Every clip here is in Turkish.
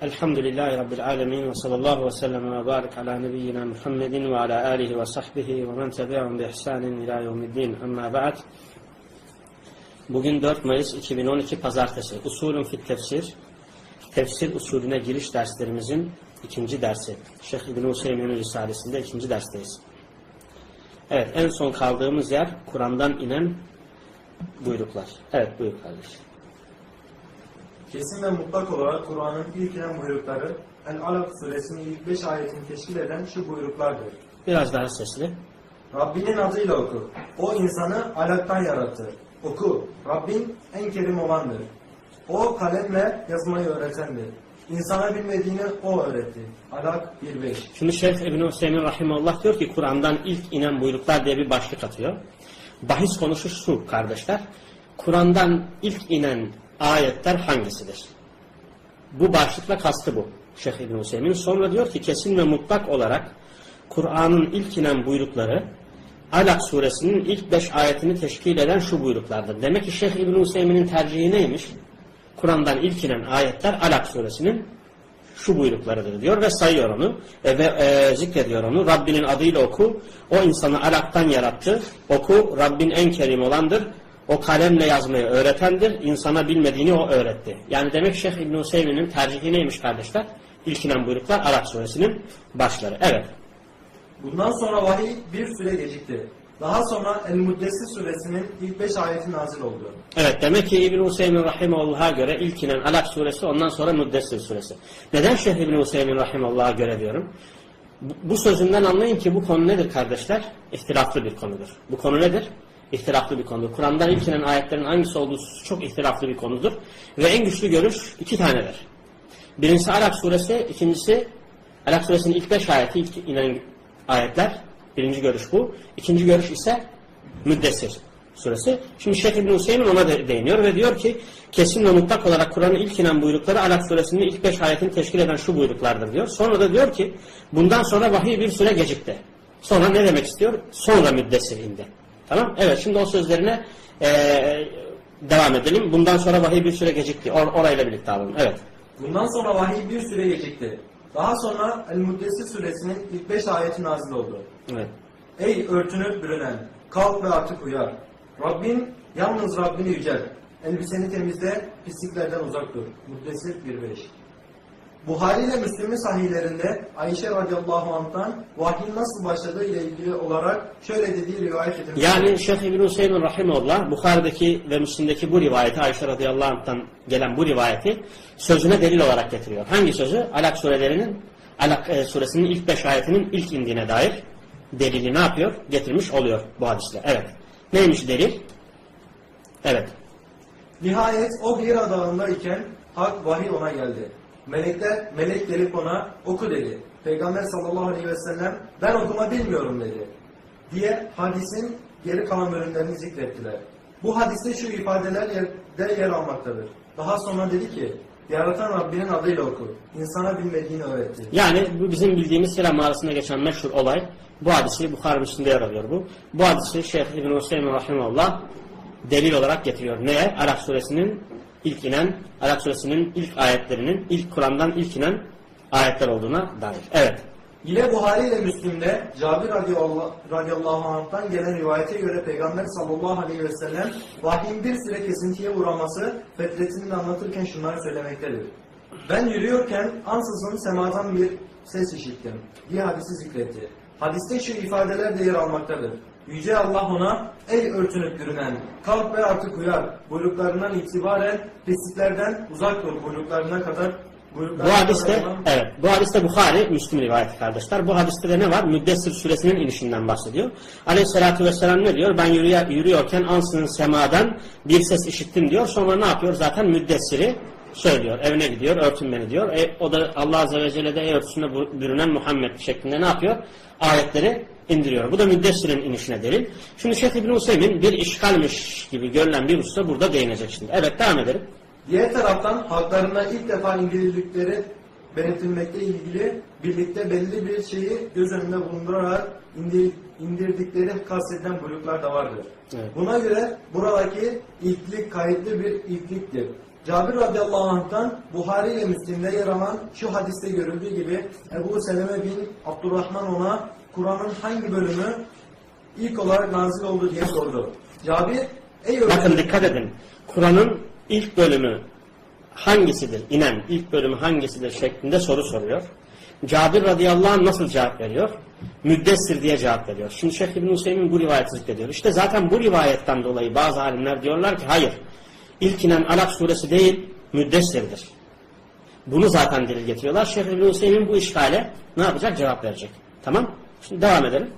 Elhamdülillahi Rabbil alemin ve sallallahu ve sellem ve barik ala nebiyyina Muhammedin ve ala alihi ve sahbihi ve men tebi'un bi ihsanin ila yevmiddin. Amma ba'd. Bugün 4 Mayıs 2012 Pazartesi. Usulün fit tefsir. Tefsir usulüne giriş derslerimizin ikinci dersi. Şeyh İbn Hüseyin'in Risalesi'nde ikinci dersteyiz. Evet en son kaldığımız yer Kur'an'dan inen buyruklar. Evet buyur kardeşim. Kesin ve mutlak olarak Kur'an'ın ilk inen buyrukları El-Alak suresinin ilk beş ayetini teşkil eden şu buyruklardır. Biraz daha sesli. Rabbinin adıyla oku. O insanı alaktan yarattı. Oku. Rabbin en kerim olandır. O kalemle yazmayı öğretendir. İnsana bilmediğini o öğretti. Alak 1-5 Şimdi Şeyh İbn Hüseyin Rahimullah diyor ki Kur'an'dan ilk inen buyruklar diye bir başlık atıyor. Bahis konusu şu kardeşler. Kur'an'dan ilk inen ayetler hangisidir? Bu başlıkla kastı bu. Şeyh İbn Hüseyin. Sonra diyor ki kesin ve mutlak olarak Kur'an'ın ilk inen buyrukları Alak suresinin ilk beş ayetini teşkil eden şu buyruklardır. Demek ki Şeyh İbn Hüseyin'in tercihi neymiş? Kur'an'dan ilk inen ayetler Alak suresinin şu buyruklarıdır diyor ve sayıyor onu e, ve e, zikrediyor onu. Rabbinin adıyla oku. O insanı alaktan yarattı. Oku. Rabbin en kerim olandır. O kalemle yazmayı öğretendir. İnsana bilmediğini o öğretti. Yani demek Şeyh İbn Hüseyin'in tercihi neymiş kardeşler? İlk inen buyruklar Alak suresinin başları. Evet. Bundan sonra vahiy bir süre gecikti. Daha sonra El-Muddessir suresinin ilk beş ayeti nazil oldu. Evet demek ki İbn Hüseyin Rahimullah'a göre ilk inen Alak suresi ondan sonra Müddessir suresi. Neden Şeyh İbn Hüseyin Rahimullah'a göre diyorum? Bu, bu sözünden anlayın ki bu konu nedir kardeşler? İhtilaflı bir konudur. Bu konu nedir? İhtilaflı bir konudur. Kur'an'dan ilk inen ayetlerin hangisi olduğu çok ihtilaflı bir konudur. Ve en güçlü görüş iki tanedir. Birincisi Alak suresi, ikincisi Alak suresinin ilk beş ayeti, ilk inen ayetler. Birinci görüş bu. İkinci görüş ise Müddessir suresi. Şimdi Şeyh İbn Hüseyin ona de değiniyor ve diyor ki kesin ve mutlak olarak Kur'an'ın ilk inen buyrukları Alak suresinin ilk beş ayetini teşkil eden şu buyruklardır diyor. Sonra da diyor ki bundan sonra vahiy bir süre gecikti. Sonra ne demek istiyor? Sonra Müddessir indi. Tamam? Evet şimdi o sözlerine ee, devam edelim. Bundan sonra vahiy bir süre gecikti. Or orayla birlikte alalım. Evet. Bundan sonra vahiy bir süre gecikti. Daha sonra El-Muddessir suresinin ilk beş ayeti nazil oldu. Evet. Ey örtünüp bürünen, kalk ve artık uyar. Rabbin, yalnız Rabbini yücel. Elbiseni temizle, pisliklerden uzak dur. Muddessir 1-5 Buhari ile Müslüm'ün sahihlerinde Ayşe radıyallahu anh'tan vahyin nasıl başladığı ile ilgili olarak şöyle dediği rivayet edilmiş. Yani Şeyh İbn Hüseyin Rahimullah Bukhari'deki ve Müslim'deki bu rivayeti Ayşe radıyallahu anh'tan gelen bu rivayeti sözüne delil olarak getiriyor. Hangi sözü? Alak surelerinin Alak e, suresinin ilk beş ayetinin ilk indiğine dair delili ne yapıyor? Getirmiş oluyor bu hadisle. Evet. Neymiş delil? Evet. Nihayet o Hira dağında iken hak vahiy ona geldi. Melekler, melek gelip ona oku dedi. Peygamber sallallahu aleyhi ve sellem ben okuma bilmiyorum dedi. Diye hadisin geri kalan bölümlerini zikrettiler. Bu hadiste şu ifadeler de yer almaktadır. Daha sonra dedi ki Yaratan Rabbinin adıyla oku. İnsana bilmediğini öğretti. Yani bu bizim bildiğimiz Hira mağarasında geçen meşhur olay. Bu hadisi Bukhari Müslim'de yer alıyor bu. Bu hadisi Şeyh İbn Hüseyin Rahimullah delil olarak getiriyor. Neye? Alak suresinin ilk inen, Alak suresinin ilk ayetlerinin, ilk Kur'an'dan ilk inen ayetler olduğuna dair. Evet. Yine Buhari ile Müslim'de Cabir radıyallahu, anh'tan gelen rivayete göre Peygamber sallallahu aleyhi ve sellem vahyin bir süre kesintiye uğraması fetretini anlatırken şunları söylemektedir. Ben yürüyorken ansızın semadan bir ses işittim diye hadisi zikretti. Hadiste şu ifadeler de yer almaktadır. Yüce Allah ona ey örtünüp görünen kalk ve artık uyar buyruklarından itibaren pisliklerden uzak dur buyruklarına kadar bu hadiste evet bu hadiste Bukhari Müslüm rivayeti kardeşler. Bu hadiste de ne var? Müddessir suresinin inişinden bahsediyor. Aleyhissalatü vesselam ne diyor? Ben yürüyor, yürüyorken ansının semadan bir ses işittim diyor. Sonra ne yapıyor? Zaten Müddessir'i söylüyor. Evine gidiyor, örtün beni diyor. E, o da Allah Azze ve Celle de ey örtüsüne bürünen Muhammed şeklinde ne yapıyor? Ayetleri indiriyor. Bu da Müddessir'in inişine delil. Şimdi Şeyh İbn Hüseyin bir işgalmiş gibi görülen bir usta burada değinecek şimdi. Evet devam edelim. Diğer taraftan halklarına ilk defa indirildikleri belirtilmekle ilgili birlikte belli bir şeyi göz önünde bulundurarak indir, indirdikleri kastedilen buyruklar da vardır. Evet. Buna göre buradaki ilklik kayıtlı bir ilkliktir. Cabir radıyallahu anh'tan Buhari ile Müslim'de yer alan şu hadiste görüldüğü gibi Ebu Seleme bin Abdurrahman ona Kur'an'ın hangi bölümü ilk olarak nazil oldu diye sordu. Cabir ey Bakın öğrenci dikkat edin. Kur'an'ın ilk bölümü hangisidir? İnen ilk bölümü hangisidir şeklinde soru soruyor. Cabir radıyallahu anh nasıl cevap veriyor? Müddessir diye cevap veriyor. Şimdi Şeyh İbn Hüseyin bu rivayeti zikrediyor. İşte zaten bu rivayetten dolayı bazı alimler diyorlar ki hayır. İlk inen Alak suresi değil Müddessir'dir. Bunu zaten dil getiriyorlar. Şeyh İbn Hüseyin bu işgale ne yapacak? Cevap verecek. Tamam? Şimdi devam edelim.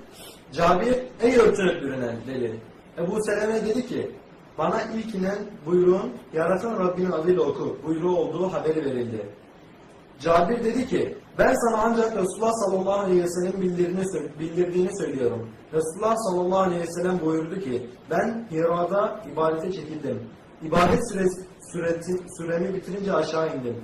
Cabir ey örtünüp bürünen dedi. Ebu Seleme dedi ki bana ilk inen buyruğun yaratan Rabbinin adıyla oku buyruğu olduğu haberi verildi. Cabir dedi ki ben sana ancak Resulullah sallallahu aleyhi ve sellem bildirdiğini, bildirdiğini söylüyorum. Resulullah sallallahu aleyhi ve sellem buyurdu ki ben Hira'da ibadete çekildim. İbadet süresi, süreti, süremi bitirince aşağı indim.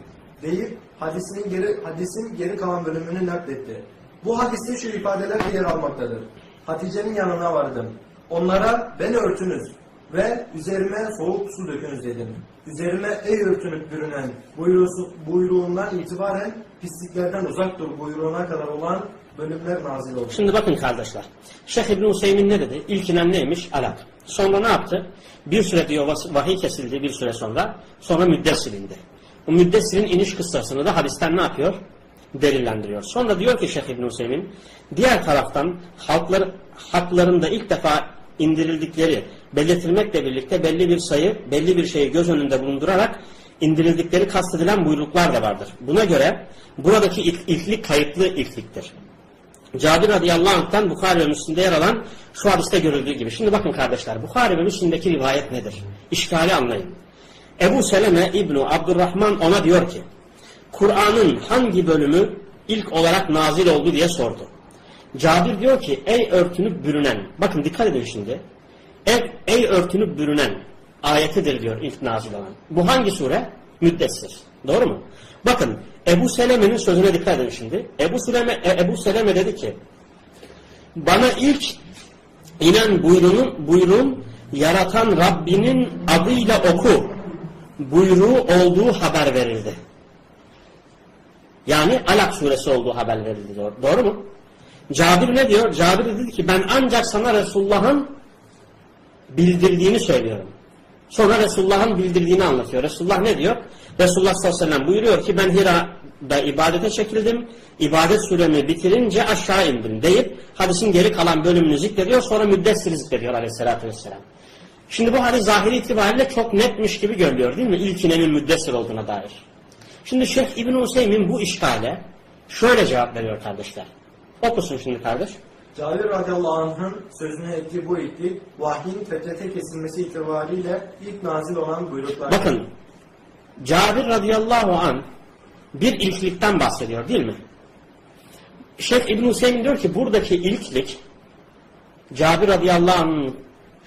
Deyip hadisinin geri, hadisin geri kalan bölümünü nakletti. Bu hadiste şu ifadeler de yer almaktadır. Hatice'nin yanına vardım. Onlara beni örtünüz ve üzerime soğuk su dökünüz dedim. Üzerime ey örtünüp bürünen buyruğu, buyruğundan itibaren pisliklerden uzak dur buyruğuna kadar olan bölümler nazil oldu. Şimdi bakın kardeşler. Şeyh İbn Hüseyin ne dedi? İlkinen neymiş? Alak. Sonra ne yaptı? Bir süre diyor vahiy kesildi bir süre sonra. Sonra müddessir indi. Bu müddessirin iniş kıssasını da hadisten ne yapıyor? Delillendiriyor. Sonra diyor ki Şeyh İbn Hüseyin diğer taraftan halklar, haklarında ilk defa indirildikleri belirtilmekle birlikte belli bir sayı, belli bir şeyi göz önünde bulundurarak indirildikleri kastedilen buyruklar da vardır. Buna göre buradaki ilk, ilklik kayıtlı ilkliktir. Cabir radıyallahu anh'tan Bukhari ve Müslim'de yer alan şu hadiste görüldüğü gibi. Şimdi bakın kardeşler Bukhari ve Müslim'deki rivayet nedir? İşgali anlayın. Ebu Seleme İbnu Abdurrahman ona diyor ki Kur'an'ın hangi bölümü ilk olarak nazil oldu diye sordu. Cabir diyor ki ey örtünüp bürünen bakın dikkat edin şimdi ey, örtünüp bürünen ayetidir diyor ilk nazil olan. Bu hangi sure? Müddessir. Doğru mu? Bakın Ebu Seleme'nin sözüne dikkat edin şimdi. Ebu Seleme, e, Ebu Seleme dedi ki bana ilk inen buyruğun, buyruğun yaratan Rabbinin adıyla oku buyruğu olduğu haber verildi. Yani Alak suresi olduğu haber verildi. Doğru, doğru mu? Cabir ne diyor? Cabir dedi ki ben ancak sana Resulullah'ın bildirdiğini söylüyorum. Sonra Resulullah'ın bildirdiğini anlatıyor. Resulullah ne diyor? Resulullah sallallahu aleyhi ve sellem buyuruyor ki ben Hira'da ibadete çekildim. İbadet süremi bitirince aşağı indim deyip hadisin geri kalan bölümünü zikrediyor. Sonra müddessiri zikrediyor aleyhissalatü vesselam. Şimdi bu hadis zahiri itibariyle çok netmiş gibi görülüyor değil mi? İlk inenin müddessir olduğuna dair. Şimdi Şeyh İbn Hüseyin bu işgale şöyle cevap veriyor kardeşler. Okusun şimdi kardeş. Cabir radıyallahu anh'ın sözüne ettiği bu ilklik vahyin fetrete kesilmesi itibariyle ilk nazil olan buyruklar. Bakın Cabir radıyallahu an bir ilklikten bahsediyor değil mi? Şeyh İbn Hüseyin diyor ki buradaki ilklik Cabir radıyallahu anh'ın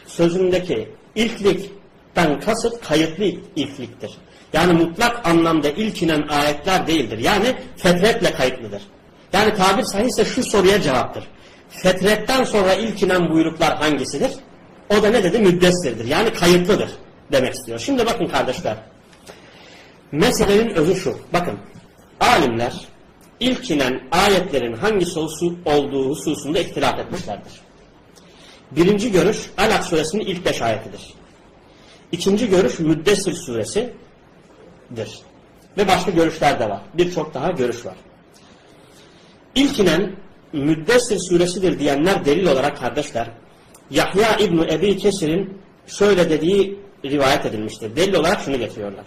sözündeki ilklikten kasıt kayıtlı ilkliktir. Yani mutlak anlamda ilk inen ayetler değildir. Yani fetretle kayıtlıdır. Yani tabir sahihse şu soruya cevaptır. Fetretten sonra ilk inen buyruklar hangisidir? O da ne dedi? Müddessirdir. Yani kayıtlıdır demek istiyor. Şimdi bakın kardeşler. Meselenin özü şu. Bakın. Alimler ilk inen ayetlerin hangisi olduğu hususunda ihtilaf etmişlerdir. Birinci görüş Alak suresinin ilk beş ayetidir. İkinci görüş Müddessir suresidir. Ve başka görüşler de var. Birçok daha görüş var. İlkinen Müddessir suresidir diyenler delil olarak kardeşler Yahya İbni Ebi Kesir'in şöyle dediği rivayet edilmiştir. Delil olarak şunu getiriyorlar.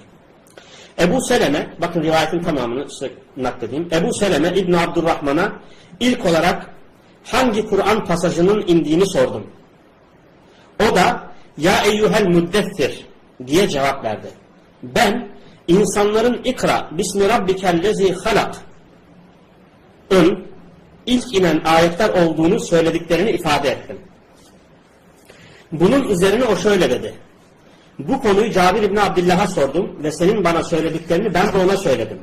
Ebu Seleme, bakın rivayetin tamamını size nakledeyim. Ebu Seleme İbni Abdurrahman'a ilk olarak hangi Kur'an pasajının indiğini sordum. O da ya eyyuhel müddessir diye cevap verdi. Ben insanların ikra bismi rabbikellezi halak ın ilk inen ayetler olduğunu söylediklerini ifade ettim. Bunun üzerine o şöyle dedi. Bu konuyu Cabir İbni Abdillah'a sordum ve senin bana söylediklerini ben de ona söyledim.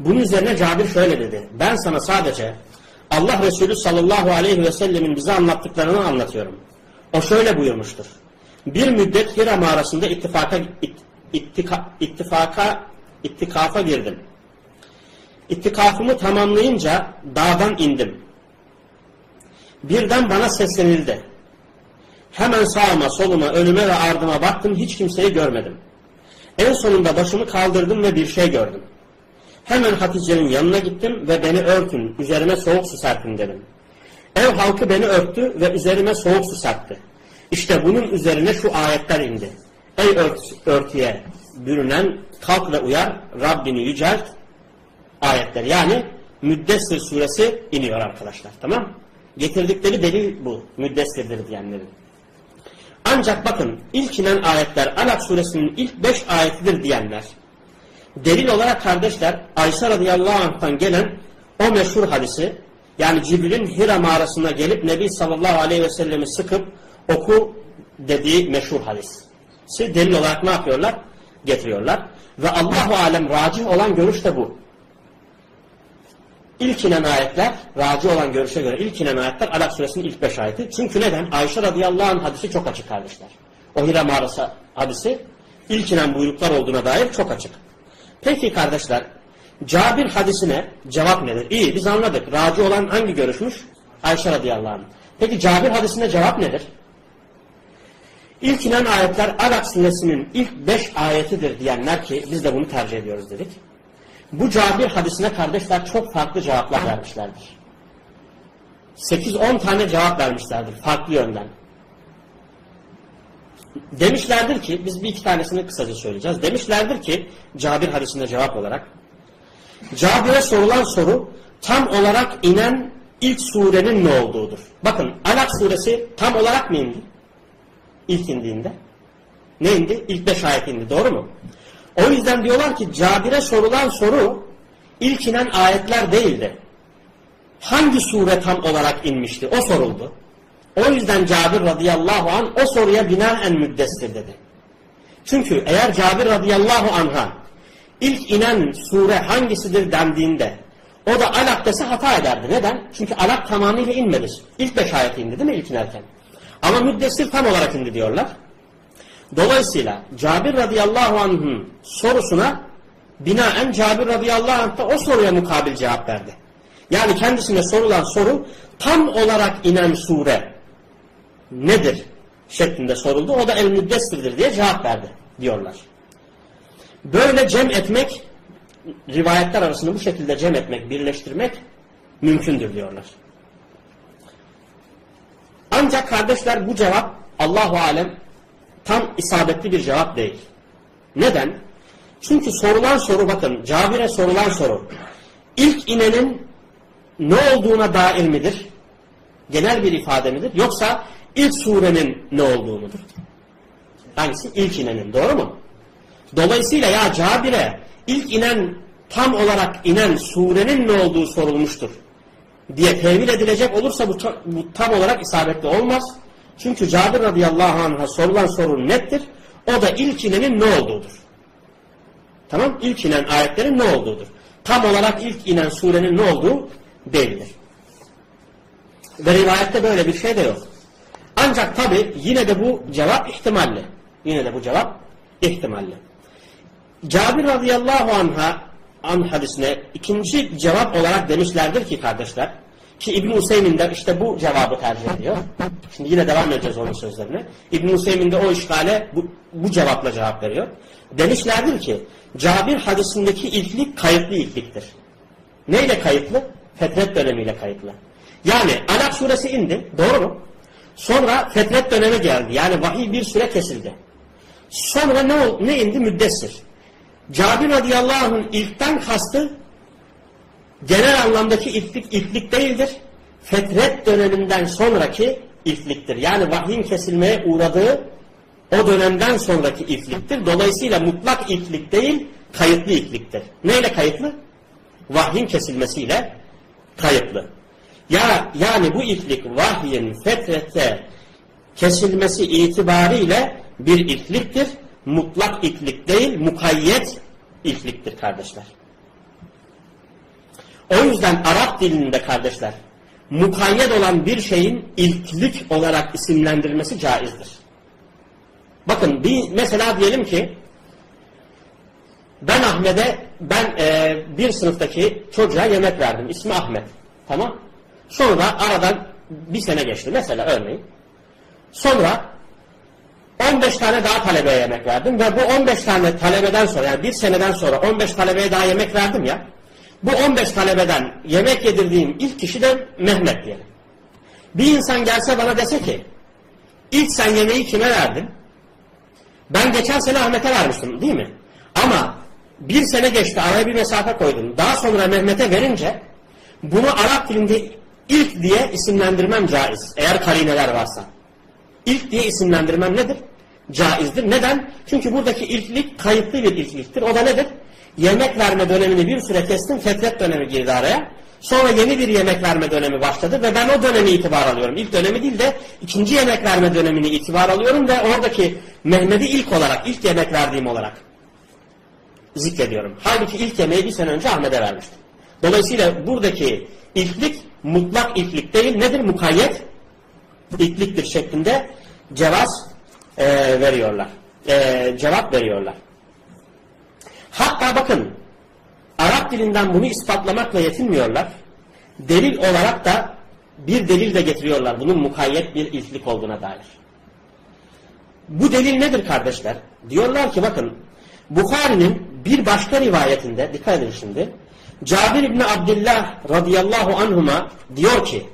Bunun üzerine Cabir şöyle dedi. Ben sana sadece Allah Resulü sallallahu aleyhi ve sellemin bize anlattıklarını anlatıyorum. O şöyle buyurmuştur. Bir müddet Hira mağarasında ittifaka, ittika, ittifaka, ittikafa girdim. İttikafımı tamamlayınca dağdan indim. Birden bana seslenildi. Hemen sağıma, soluma, önüme ve ardıma baktım hiç kimseyi görmedim. En sonunda başımı kaldırdım ve bir şey gördüm. Hemen Hatice'nin yanına gittim ve beni örtün, üzerime soğuk su serpin dedim. Ev halkı beni örttü ve üzerime soğuk su serpti. İşte bunun üzerine şu ayetler indi. Ey ört, örtüye bürünen kalk ve uyar, Rabbini yücelt ayetler. Yani Müddessir suresi iniyor arkadaşlar. Tamam Getirdikleri delil bu. Müddessirdir diyenlerin. Ancak bakın ilk inen ayetler Alak suresinin ilk beş ayetidir diyenler. Delil olarak kardeşler Ayşe radıyallahu anh'tan gelen o meşhur hadisi yani Cibril'in Hira mağarasına gelip Nebi sallallahu aleyhi ve sellemi sıkıp oku dediği meşhur hadis. Delil olarak ne yapıyorlar? Getiriyorlar. Ve Allahu alem racih olan görüş de bu. İlk inen ayetler, raci olan görüşe göre ilk inen ayetler Alak suresinin ilk beş ayeti. Çünkü neden? Ayşe radıyallahu anh hadisi çok açık kardeşler. O Hira mağarası hadisi ilk inen buyruklar olduğuna dair çok açık. Peki kardeşler, Cabir hadisine cevap nedir? İyi biz anladık. Raci olan hangi görüşmüş? Ayşe radıyallahu anh. Peki Cabir hadisine cevap nedir? İlk inen ayetler Alak suresinin ilk beş ayetidir diyenler ki biz de bunu tercih ediyoruz dedik. Bu Cabir hadisine kardeşler çok farklı cevaplar vermişlerdir. 8-10 tane cevap vermişlerdir farklı yönden. Demişlerdir ki, biz bir iki tanesini kısaca söyleyeceğiz. Demişlerdir ki, Cabir hadisinde cevap olarak, Cabir'e sorulan soru tam olarak inen ilk surenin ne olduğudur. Bakın Alak suresi tam olarak mı indi? İlk indiğinde. Ne indi? İlk beş ayet indi. Doğru mu? O yüzden diyorlar ki Cabir'e sorulan soru ilk inen ayetler değildi. Hangi sure tam olarak inmişti? O soruldu. O yüzden Cabir radıyallahu an o soruya binaen müddessir dedi. Çünkü eğer Cabir radıyallahu anha ilk inen sure hangisidir dendiğinde o da alak dese hata ederdi. Neden? Çünkü alak tamamıyla inmedi. İlk beş ayet indi değil mi ilk inerken? Ama müddessir tam olarak indi diyorlar. Dolayısıyla Cabir radıyallahu anh'ın sorusuna binaen Cabir radıyallahu anh da o soruya mukabil cevap verdi. Yani kendisine sorulan soru tam olarak inen sure nedir şeklinde soruldu. O da el müddessirdir diye cevap verdi diyorlar. Böyle cem etmek rivayetler arasında bu şekilde cem etmek, birleştirmek mümkündür diyorlar. Ancak kardeşler bu cevap Allahu alem tam isabetli bir cevap değil. Neden? Çünkü sorulan soru bakın Cabir'e sorulan soru ilk inenin ne olduğuna dair midir? Genel bir ifade midir? Yoksa ilk surenin ne olduğu mudur? Hangisi? İlk inenin. Doğru mu? Dolayısıyla ya Cabir'e ilk inen tam olarak inen surenin ne olduğu sorulmuştur diye tevil edilecek olursa bu, bu tam olarak isabetli olmaz. Çünkü Cabir radıyallahu anh'a sorulan soru nettir. O da ilk inenin ne olduğudur. Tamam? İlk inen ayetlerin ne olduğudur. Tam olarak ilk inen surenin ne olduğu bellidir. Ve rivayette böyle bir şey de yok. Ancak tabi yine de bu cevap ihtimalli. Yine de bu cevap ihtimalli. Cabir radıyallahu anh'a an hadisine ikinci cevap olarak demişlerdir ki kardeşler ki İbn Hüseyin de işte bu cevabı tercih ediyor. Şimdi yine devam edeceğiz onun sözlerine. İbn Hüseyin de o işgale bu, bu cevapla cevap veriyor. Demişlerdir ki Cabir hadisindeki ilklik kayıtlı ilkliktir. Neyle kayıtlı? Fetret dönemiyle kayıtlı. Yani Alak suresi indi. Doğru mu? Sonra fetret dönemi geldi. Yani vahiy bir süre kesildi. Sonra ne, ne indi? Müddessir. Cabir radıyallahu anh'ın ilkten kastı genel anlamdaki ilklik, ilklik değildir. Fetret döneminden sonraki ilkliktir. Yani vahyin kesilmeye uğradığı o dönemden sonraki ilkliktir. Dolayısıyla mutlak ilklik değil, kayıtlı ilkliktir. Neyle kayıtlı? Vahyin kesilmesiyle kayıtlı. Ya yani bu ilklik vahyin fetrette kesilmesi itibariyle bir ilkliktir. Mutlak ilklik değil, mukayyet ilkliktir kardeşler. O yüzden Arap dilinde kardeşler mukayyet olan bir şeyin ilklik olarak isimlendirilmesi caizdir. Bakın bir mesela diyelim ki Ben Ahmet'e ben e, bir sınıftaki çocuğa yemek verdim. İsmi Ahmet. Tamam. Sonra aradan bir sene geçti. Mesela örneğin. Sonra 15 tane daha talebeye yemek verdim ve bu 15 tane talebeden sonra yani bir seneden sonra 15 talebeye daha yemek verdim ya. Bu 15 talebeden yemek yedirdiğim ilk kişi de Mehmet diyelim. Bir insan gelse bana dese ki ilk sen yemeği kime verdin? Ben geçen sene Ahmet'e vermiştim değil mi? Ama bir sene geçti araya bir mesafe koydum. Daha sonra Mehmet'e verince bunu Arap dilinde ilk diye isimlendirmem caiz. Eğer karineler varsa. İlk diye isimlendirmem nedir? Caizdir. Neden? Çünkü buradaki ilklik kayıtlı bir ilkliktir. O da nedir? Yemek verme dönemini bir süre kestim. Fetret dönemi girdi araya. Sonra yeni bir yemek verme dönemi başladı ve ben o dönemi itibar alıyorum. İlk dönemi değil de ikinci yemek verme dönemini itibar alıyorum ve oradaki Mehmet'i ilk olarak, ilk yemek verdiğim olarak zikrediyorum. Halbuki ilk yemeği bir sene önce Ahmet'e vermiştim. Dolayısıyla buradaki ilklik mutlak ilklik değil. Nedir? Mukayyet ilkliktir şeklinde cevaz e, veriyorlar. E, cevap veriyorlar. Hatta bakın Arap dilinden bunu ispatlamakla yetinmiyorlar. Delil olarak da bir delil de getiriyorlar bunun mukayyet bir ilklik olduğuna dair. Bu delil nedir kardeşler? Diyorlar ki bakın Bukhari'nin bir başka rivayetinde dikkat edin şimdi Cabir İbni Abdullah radıyallahu anhuma diyor ki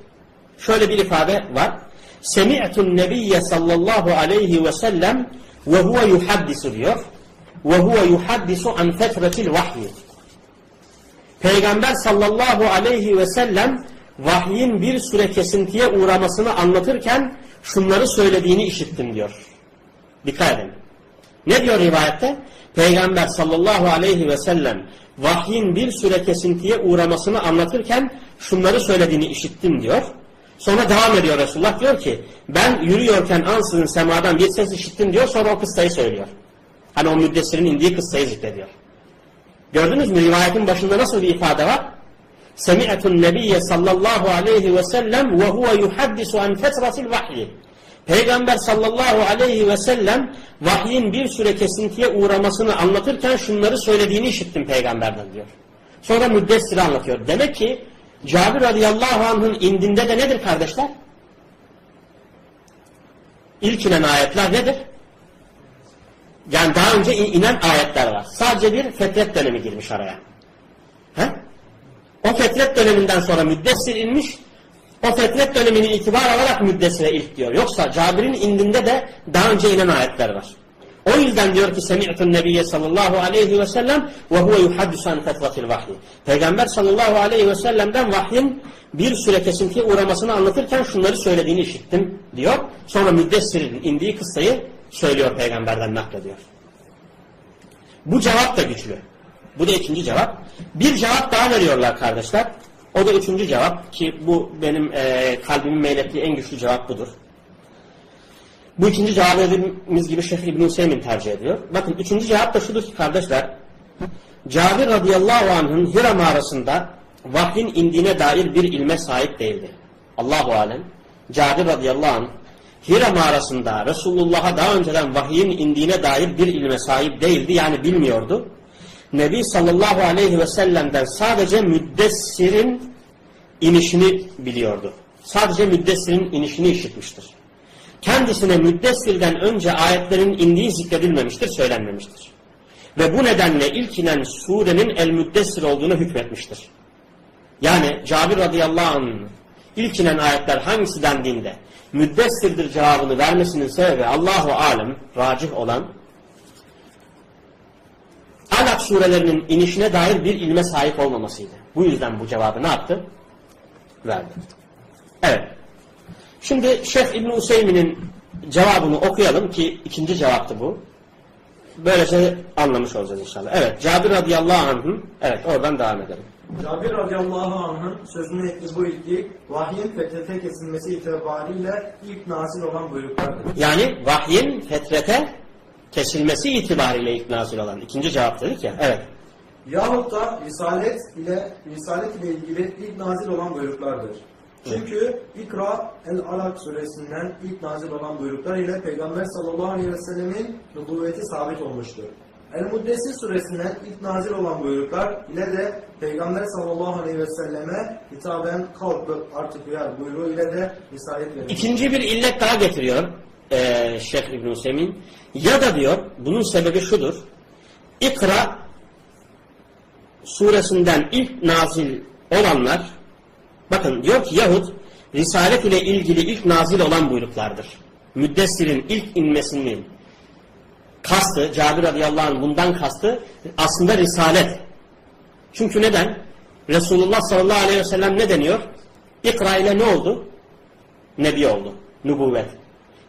şöyle bir ifade var. Semi'tun nebiyye sallallahu aleyhi ve sellem ve huve yuhaddisu diyor. Ve huve yuhaddisu an fetretil vahyi. Peygamber sallallahu aleyhi ve sellem vahyin bir süre kesintiye uğramasını anlatırken şunları söylediğini işittim diyor. Dikkat edin. Ne diyor rivayette? Peygamber sallallahu aleyhi ve sellem vahyin bir süre kesintiye uğramasını anlatırken şunları söylediğini işittim diyor. Sonra devam ediyor Resulullah diyor ki ben yürüyorken ansızın semadan bir ses işittim diyor sonra o kıssayı söylüyor. Hani o müddessirin indiği kıssayı zikrediyor. Gördünüz mü rivayetin başında nasıl bir ifade var? Semi'etun nebiyye sallallahu aleyhi ve sellem ve huve yuhaddisu an fetratil vahyi. Peygamber sallallahu aleyhi ve sellem vahyin bir süre kesintiye uğramasını anlatırken şunları söylediğini işittim peygamberden diyor. Sonra müddessiri anlatıyor. Demek ki Cabir radıyallahu anh'ın indinde de nedir kardeşler? İlk inen ayetler nedir? Yani daha önce inen ayetler var. Sadece bir fetret dönemi girmiş araya. He? O fetret döneminden sonra müddessir inmiş. O fetret dönemini itibar alarak müddessire ilk diyor. Yoksa Cabir'in indinde de daha önce inen ayetler var. O yüzden diyor ki Semi'tun Nebiye sallallahu aleyhi ve sellem ve huve yuhaddisu an fetvatil vahyi. Peygamber sallallahu aleyhi ve sellem'den vahyin bir süre kesintiye uğramasını anlatırken şunları söylediğini işittim diyor. Sonra müddessirin indiği kıssayı söylüyor peygamberden naklediyor. Bu cevap da güçlü. Bu da ikinci cevap. Bir cevap daha veriyorlar kardeşler. O da üçüncü cevap ki bu benim e, kalbimin meylettiği en güçlü cevap budur. Bu ikinci cevabı dediğimiz gibi Şeyh İbn Hüseyin tercih ediyor. Bakın üçüncü cevap da şudur ki kardeşler. Cabir radıyallahu anh'ın Hira mağarasında vahyin indiğine dair bir ilme sahip değildi. Allahu alem. Cabir radıyallahu anh Hira mağarasında Resulullah'a daha önceden vahyin indiğine dair bir ilme sahip değildi. Yani bilmiyordu. Nebi sallallahu aleyhi ve sellem'den sadece müddessirin inişini biliyordu. Sadece müddessirin inişini işitmiştir. Kendisine müddessirden önce ayetlerin indiği zikredilmemiştir, söylenmemiştir. Ve bu nedenle ilk inen surenin el müddessir olduğunu hükmetmiştir. Yani Cabir radıyallahu anh ilk inen ayetler hangisi dendiğinde müddessirdir cevabını vermesinin sebebi Allahu alem racih olan Alak surelerinin inişine dair bir ilme sahip olmamasıydı. Bu yüzden bu cevabı ne yaptı? Verdi. Evet. Şimdi Şeyh İbn Useymi'nin cevabını okuyalım ki ikinci cevaptı bu. Böylece anlamış olacağız inşallah. Evet. Cabir radıyallahu anh'ın evet oradan devam edelim. Cabir radıyallahu anh'ın sözünü ettiği bu ilki vahyin fetrete kesilmesi itibariyle ilk nazil olan buyruklardır. Yani vahyin fetrete kesilmesi itibariyle ilk nazil olan. ikinci cevap dedik ya. Evet. Yahut da Risalet ile Risalet ile ilgili ilk nazil olan buyruklardır. Çünkü İkra el-Alak suresinden ilk nazil olan buyruklar ile Peygamber sallallahu aleyhi ve sellemin nübüvveti sabit olmuştur. El-Muddessir suresinden ilk nazil olan buyruklar ile de Peygamber sallallahu aleyhi ve selleme hitaben kalk artık uyar buyruğu ile de risalet verilmiş. İkinci bir illet daha getiriyor eee Şeyh İbn Hüseyin. Ya da diyor bunun sebebi şudur. İkra suresinden ilk nazil olanlar bakın diyor ki Yahud Risalet ile ilgili ilk nazil olan buyruklardır. Müddessir'in ilk inmesinin kastı, Cabir radıyallahu anh bundan kastı aslında Risalet. Çünkü neden? Resulullah sallallahu aleyhi ve sellem ne deniyor? İkra ile ne oldu? Nebi oldu. Nubuvvet.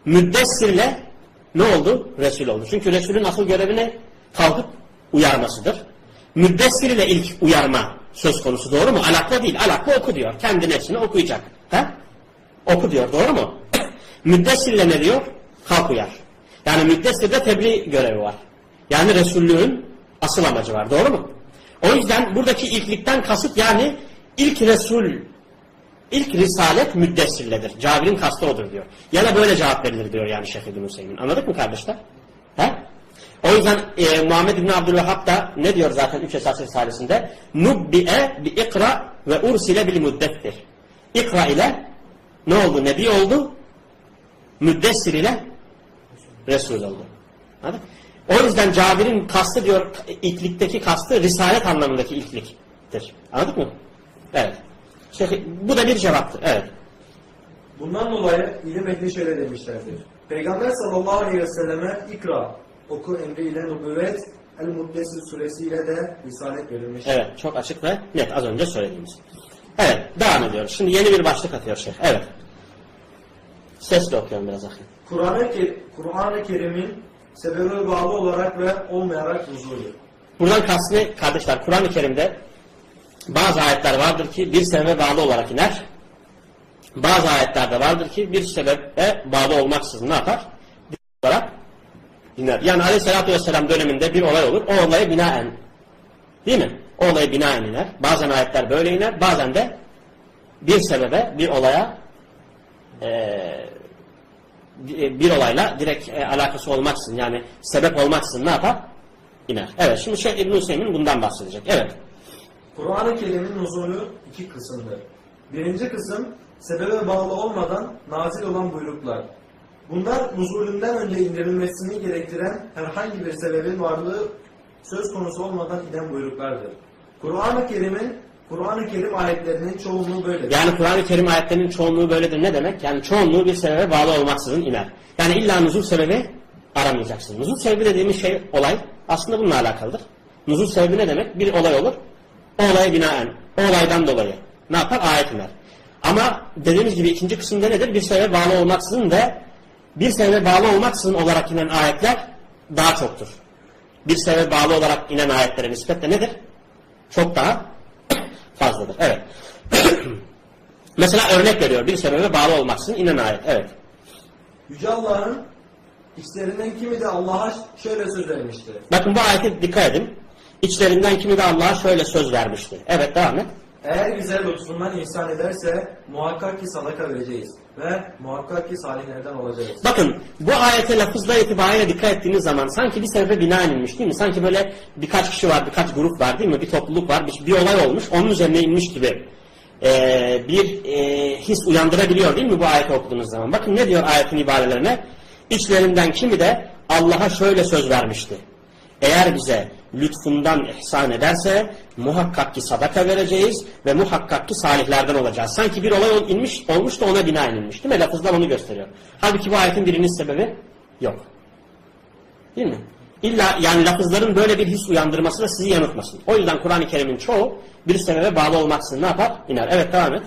Müddessirle ne oldu? Resul oldu. Çünkü Resulün asıl görevi ne? Kalkıp uyarmasıdır. Müddessir ile ilk uyarma söz konusu doğru mu? Alakla değil. Alakla oku diyor. Kendi nefsini okuyacak. Ha? Oku diyor. Doğru mu? Müddessir ile ne diyor? Kalk uyar. Yani müddessirde tebliğ görevi var. Yani Resullüğün asıl amacı var. Doğru mu? O yüzden buradaki ilklikten kasıt yani ilk Resul İlk risalet müddessirledir. Cabir'in kastı odur diyor. Ya böyle cevap verilir diyor yani Şeyh İbn Hüseyin. Anladık mı kardeşler? He? O yüzden e, Muhammed İbni Abdülvahhab da ne diyor zaten üç esas risalesinde? Nubbi'e bi ikra ve ursile bil müddettir. İkra ile ne oldu? Nebi oldu. Müddessir ile Resul oldu. Anladın? O yüzden Cabir'in kastı diyor ilklikteki kastı risalet anlamındaki ilkliktir. Anladık mı? Evet. Şey, bu da bir cevaptır. Evet. Bundan dolayı ilim ehli şöyle demişlerdir. Peygamber sallallahu aleyhi ve selleme ikra, oku emriyle nübüvvet, El-Muddessir suresiyle de risalet verilmiş. Evet. Çok açık ve net. Az önce söylediğimiz. Evet. Devam ediyoruz. Şimdi yeni bir başlık atıyor Şeyh. Evet. Sesle okuyorum biraz akıyım. Kur'an-ı Ke- Kur'an-ı Kerim'in sebebe bağlı olarak ve olmayarak huzuru. Buradan kastı ne kardeşler? Kur'an-ı Kerim'de bazı ayetler vardır ki bir sebebe bağlı olarak iner. Bazı ayetlerde vardır ki bir sebebe bağlı olmaksızın ne yapar? Direkt olarak iner. Yani Aleyhisselatü Vesselam döneminde bir olay olur. O olaya binaen. Değil mi? O olaya binaen iner. Bazen ayetler böyle iner. Bazen de bir sebebe, bir olaya eee bir olayla direkt e, alakası olmaksızın yani sebep olmaksızın ne yapar? İner. Evet şimdi Şeyh İbn Hüseyin bundan bahsedecek. Evet. Kur'an-ı Kerim'in nuzulü iki kısımdır. Birinci kısım sebebe bağlı olmadan nazil olan buyruklar. Bunlar nuzulünden önce indirilmesini gerektiren herhangi bir sebebin varlığı söz konusu olmadan inen buyruklardır. Kur'an-ı Kerim'in Kur'an-ı Kerim ayetlerinin çoğunluğu böyledir. Yani Kur'an-ı Kerim ayetlerinin çoğunluğu böyledir. Ne demek? Yani çoğunluğu bir sebebe bağlı olmaksızın iner. Yani illa nuzul sebebi aramayacaksın. Nuzul sebebi dediğimiz şey olay aslında bununla alakalıdır. Nuzul sebebi ne demek? Bir olay olur. O olaya binaen, o olaydan dolayı ne yapar? Ayet iner. Ama dediğimiz gibi ikinci kısımda nedir? Bir sebebe bağlı olmaksızın ve bir sebebe bağlı olmaksızın olarak inen ayetler daha çoktur. Bir sebebe bağlı olarak inen ayetlere nispetle nedir? Çok daha fazladır. Evet. Mesela örnek veriyor. Bir sebebe bağlı olmaksızın inen ayet. Evet. Yüce Allah'ın içlerinden kimi de Allah'a şöyle söz vermiştir. Bakın bu ayete dikkat edin. İçlerinden kimi de Allah'a şöyle söz vermişti. Evet devam et. Eğer bize lütfundan ihsan ederse muhakkak ki sadaka vereceğiz ve muhakkak ki salihlerden olacağız. Bakın bu ayete lafızla itibariyle dikkat ettiğiniz zaman sanki bir sebebe bina inmiş değil mi? Sanki böyle birkaç kişi var, birkaç grup var değil mi? Bir topluluk var, bir, bir olay olmuş, onun üzerine inmiş gibi ee, bir e, his uyandırabiliyor değil mi bu ayeti okuduğunuz zaman? Bakın ne diyor ayetin ibarelerine? İçlerinden kimi de Allah'a şöyle söz vermişti. Eğer bize lütfundan ihsan ederse muhakkak ki sadaka vereceğiz ve muhakkak ki salihlerden olacağız. Sanki bir olay ol- inmiş, olmuş da ona bina inilmiş değil mi? Lafızlar onu gösteriyor. Halbuki bu ayetin birinin sebebi yok. Değil mi? İlla yani lafızların böyle bir his uyandırması da sizi yanıltmasın. O yüzden Kur'an-ı Kerim'in çoğu bir sebebe bağlı olmaksızın ne yapar? İner. Evet devam et.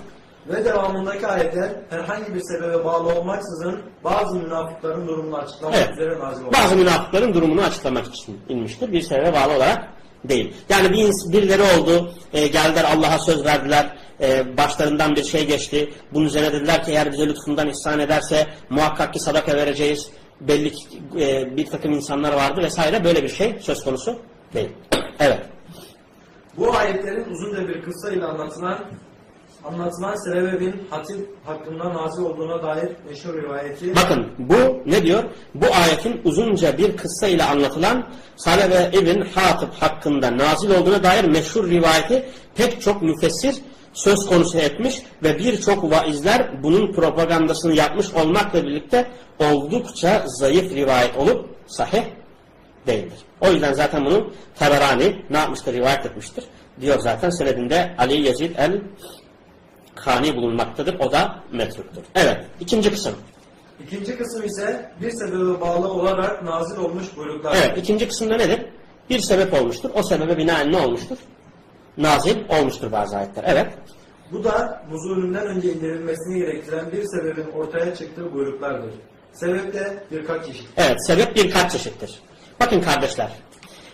Ve devamındaki ayetler herhangi bir sebebe bağlı olmaksızın bazı münafıkların durumunu açıklamak Evet. üzere nazil oldu. Bazı münafıkların durumunu açıklamak için inmiştir. Bir sebebe bağlı olarak değil. Yani bir, birileri oldu, e, geldiler Allah'a söz verdiler, e, başlarından bir şey geçti. Bunun üzerine dediler ki eğer bize lütfundan ihsan ederse muhakkak ki sadaka vereceğiz. Belli ki e, bir takım insanlar vardı vesaire böyle bir şey söz konusu değil. Evet. Bu ayetlerin uzunca bir kıssa ile anlatılan Anlatılan Selebe bin Hatip hakkında nazil olduğuna dair meşhur rivayeti Bakın bu ne diyor? Bu ayetin uzunca bir kıssa ile anlatılan Salebe ibn Hatip hakkında nazil olduğuna dair meşhur rivayeti pek çok müfessir söz konusu etmiş ve birçok vaizler bunun propagandasını yapmış olmakla birlikte oldukça zayıf rivayet olup sahih değildir. O yüzden zaten bunu Taberani ne yapmıştır? Rivayet etmiştir. Diyor zaten senedinde Ali Yezid el Kani bulunmaktadır. O da metruktur. Evet. ikinci kısım. İkinci kısım ise bir sebebe bağlı olarak nazil olmuş buyruklar. Evet. ikinci kısımda nedir? Bir sebep olmuştur. O sebebe binaen ne olmuştur? Nazil olmuştur bazı ayetler. Evet. Bu da nuzulünden önce indirilmesini gerektiren bir sebebin ortaya çıktığı buyruklardır. Sebep de birkaç çeşit. Evet. Sebep birkaç çeşittir. Bakın kardeşler.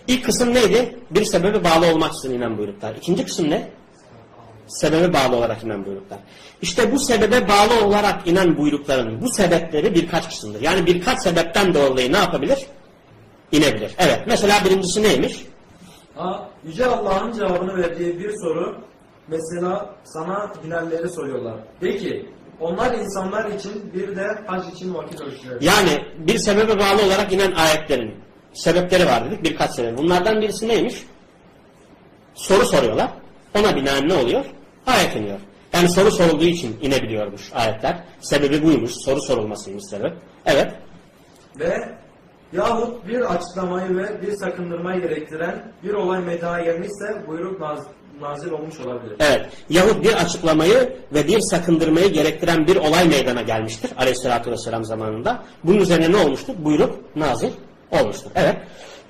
İlk kısım neydi? Bir sebebe bağlı olmaksızın inen buyruklar. İkinci kısım ne? Sebebe bağlı olarak inen buyruklar. İşte bu sebebe bağlı olarak inen buyrukların bu sebepleri birkaç kısımdır. Yani birkaç sebepten dolayı ne yapabilir? İnebilir. Evet. Mesela birincisi neymiş? A. Yüce Allah'ın cevabını verdiği bir soru. Mesela sana Hilalleri soruyorlar. De ki onlar insanlar için bir de hac için vakit ölçüler. Yani bir sebebe bağlı olarak inen ayetlerin sebepleri var dedik. Birkaç sebep. Bunlardan birisi neymiş? Soru soruyorlar. Ona binaen ne oluyor? Ayet iniyor. Yani soru sorulduğu için inebiliyormuş ayetler. Sebebi buymuş. Soru sorulmasıymış sebep. Evet. Ve yahut bir açıklamayı ve bir sakındırmayı gerektiren bir olay meydana gelmişse buyruk naz, nazil olmuş olabilir. Evet. Yahut bir açıklamayı ve bir sakındırmayı gerektiren bir olay meydana gelmiştir. Aleyhissalatü vesselam zamanında. Bunun üzerine ne olmuştur? Buyruk nazil olmuştur. Evet.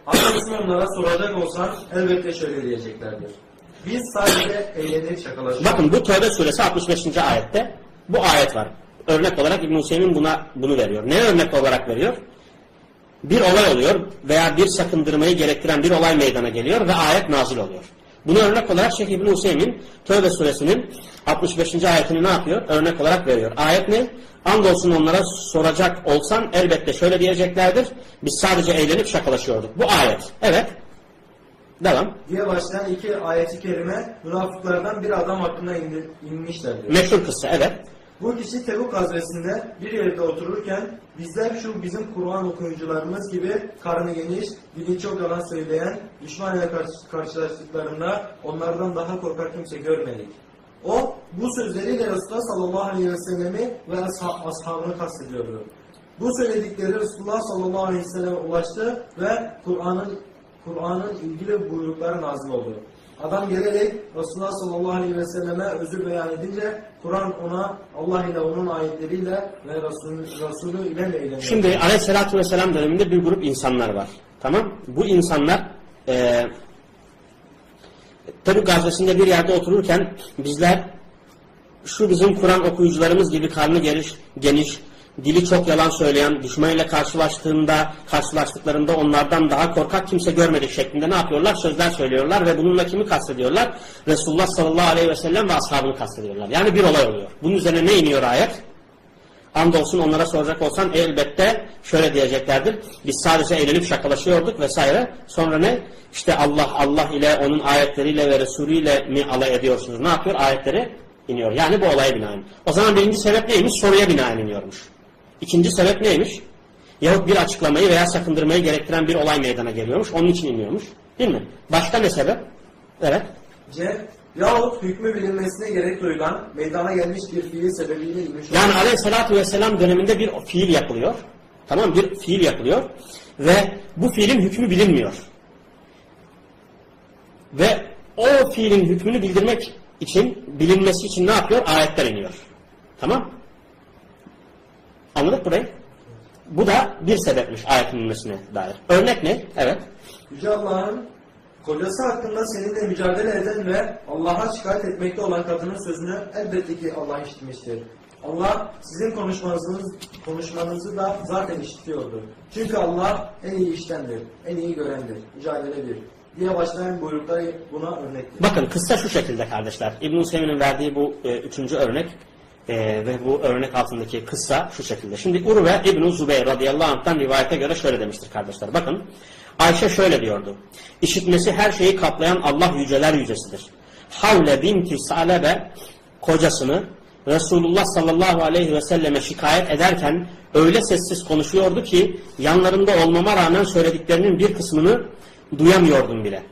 Aynısını onlara soracak olsan elbette şöyle diyeceklerdir. Biz sadece eğlenip şakalaşıyoruz. Bakın bu Tövbe suresi 65. ayette bu ayet var. Örnek olarak İbn Hüseyin buna bunu veriyor. Ne örnek olarak veriyor? Bir olay oluyor veya bir sakındırmayı gerektiren bir olay meydana geliyor ve ayet nazil oluyor. Bunu örnek olarak Şeyh İbn Hüseyin Tövbe suresinin 65. ayetini ne yapıyor? Örnek olarak veriyor. Ayet ne? Andolsun onlara soracak olsan elbette şöyle diyeceklerdir. Biz sadece eğlenip şakalaşıyorduk. Bu ayet. Evet. Devam. diye başlayan iki ayeti kerime münafıklardan bir adam hakkında indi, inmişlerdir. Meşhur kıssa. Evet. Bu kişi Tebuk gazvesinde bir yerde otururken bizler şu bizim Kur'an okuyucularımız gibi karnı geniş, dili çok yalan söyleyen, düşman ile karşı- karşılaştıklarında onlardan daha korkak kimse görmedik. O bu sözleriyle Resulullah sallallahu aleyhi ve sellemi ve asha- ashabını kastediyordu. Bu söyledikleri Resulullah sallallahu aleyhi ve selleme ulaştı ve Kur'an'ın Kur'an'ın ilgili buyrukları nazil oldu. Adam gelerek Resulullah sallallahu aleyhi ve selleme özür beyan edince Kur'an ona Allah ile onun ayetleriyle ve Resulü, Resulü ile eyleniyor. Şimdi aleyhissalatü vesselam döneminde bir grup insanlar var. Tamam. Bu insanlar e, Tabuk gazvesinde bir yerde otururken bizler şu bizim Kur'an okuyucularımız gibi karnı geniş, geniş, dili çok yalan söyleyen, düşmanıyla karşılaştığında, karşılaştıklarında onlardan daha korkak kimse görmedik şeklinde ne yapıyorlar? Sözler söylüyorlar ve bununla kimi kastediyorlar? Resulullah sallallahu aleyhi ve sellem ve ashabını kastediyorlar. Yani bir olay oluyor. Bunun üzerine ne iniyor ayet? Andolsun onlara soracak olsan elbette şöyle diyeceklerdir. Biz sadece eğlenip şakalaşıyorduk vesaire. Sonra ne? İşte Allah Allah ile onun ayetleriyle ve Resulü ile mi alay ediyorsunuz? Ne yapıyor? Ayetleri iniyor. Yani bu olaya binaen. O zaman birinci sebep neymiş? Soruya binaen iniyormuş. İkinci sebep neymiş? Yahut bir açıklamayı veya sakındırmayı gerektiren bir olay meydana geliyormuş. Onun için iniyormuş. Değil mi? Başka ne sebep? Evet. C. Yahut hükmü bilinmesine gerek duyulan, meydana gelmiş bir fiil sebebiyle inmiş Yani aleyhissalatü vesselam döneminde bir fiil yapılıyor. Tamam bir fiil yapılıyor. Ve bu fiilin hükmü bilinmiyor. Ve o fiilin hükmünü bildirmek için, bilinmesi için ne yapıyor? Ayetler iniyor. Tamam? Anladık burayı? Bu da bir sebepmiş ayetin inmesine dair. Örnek ne? Evet. Yüce Allah'ın kocası hakkında seninle mücadele eden ve Allah'a şikayet etmekte olan kadının sözünü elbette ki Allah işitmiştir. Allah sizin konuşmanızı, konuşmanızı da zaten işitiyordu. Çünkü Allah en iyi iştendir, en iyi görendir, mücadeledir diye başlayan buyruklar buna örnektir. Bakın kıssa şu şekilde kardeşler. İbn-i verdiği bu e, üçüncü örnek e, ve bu örnek altındaki kıssa şu şekilde. Şimdi Urve İbn-i Zübeyir radıyallahu anh'tan rivayete göre şöyle demiştir kardeşler. Bakın Ayşe şöyle diyordu. İşitmesi her şeyi kaplayan Allah yüceler yücesidir. Havle binti Salebe kocasını Resulullah sallallahu aleyhi ve selleme şikayet ederken öyle sessiz konuşuyordu ki yanlarında olmama rağmen söylediklerinin bir kısmını duyamıyordum bile.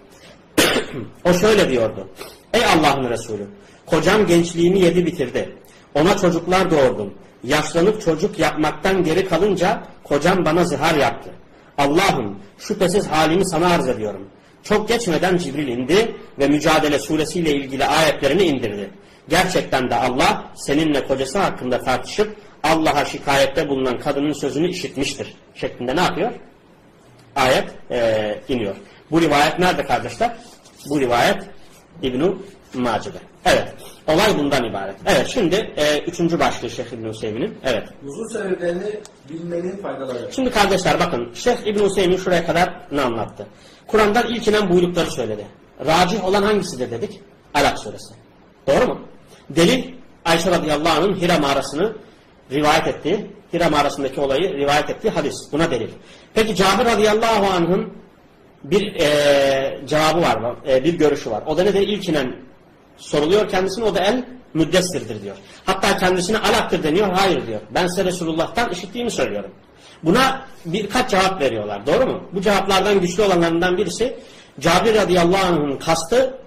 o şöyle diyordu. Ey Allah'ın Resulü kocam gençliğimi yedi bitirdi. Ona çocuklar doğurdum. Yaşlanıp çocuk yapmaktan geri kalınca kocam bana zihar yaptı. Allah'ım şüphesiz halimi sana arz ediyorum. Çok geçmeden Cibril indi ve Mücadele suresiyle ilgili ayetlerini indirdi. Gerçekten de Allah seninle kocası hakkında tartışıp Allah'a şikayette bulunan kadının sözünü işitmiştir. Şeklinde ne yapıyor? Ayet e, iniyor. Bu rivayet nerede kardeşler? Bu rivayet İbn-i Mace'de. Evet. Olay bundan ibaret. Evet şimdi e, üçüncü başlığı Şeyh İbn Hüseyin'in. Evet. Nuzul sebeplerini bilmenin faydaları. Şimdi kardeşler bakın Şeyh İbn Hüseyin şuraya kadar ne anlattı? Kur'an'dan ilk inen buyrukları söyledi. Racih olan hangisidir dedik? Alak suresi. Doğru mu? Delil Ayşe radıyallahu anh'ın Hira mağarasını rivayet ettiği, Hira mağarasındaki olayı rivayet ettiği hadis. Buna delil. Peki Cabir radıyallahu anh'ın bir e, cevabı var, e, bir görüşü var. O da nedir? İlk inen soruluyor kendisine, o da el müddessirdir diyor. Hatta kendisine alaktır deniyor, hayır diyor. Ben size Resulullah'tan işittiğimi söylüyorum. Buna birkaç cevap veriyorlar. Doğru mu? Bu cevaplardan güçlü olanlarından birisi Cabir radıyallahu anh'ın kastı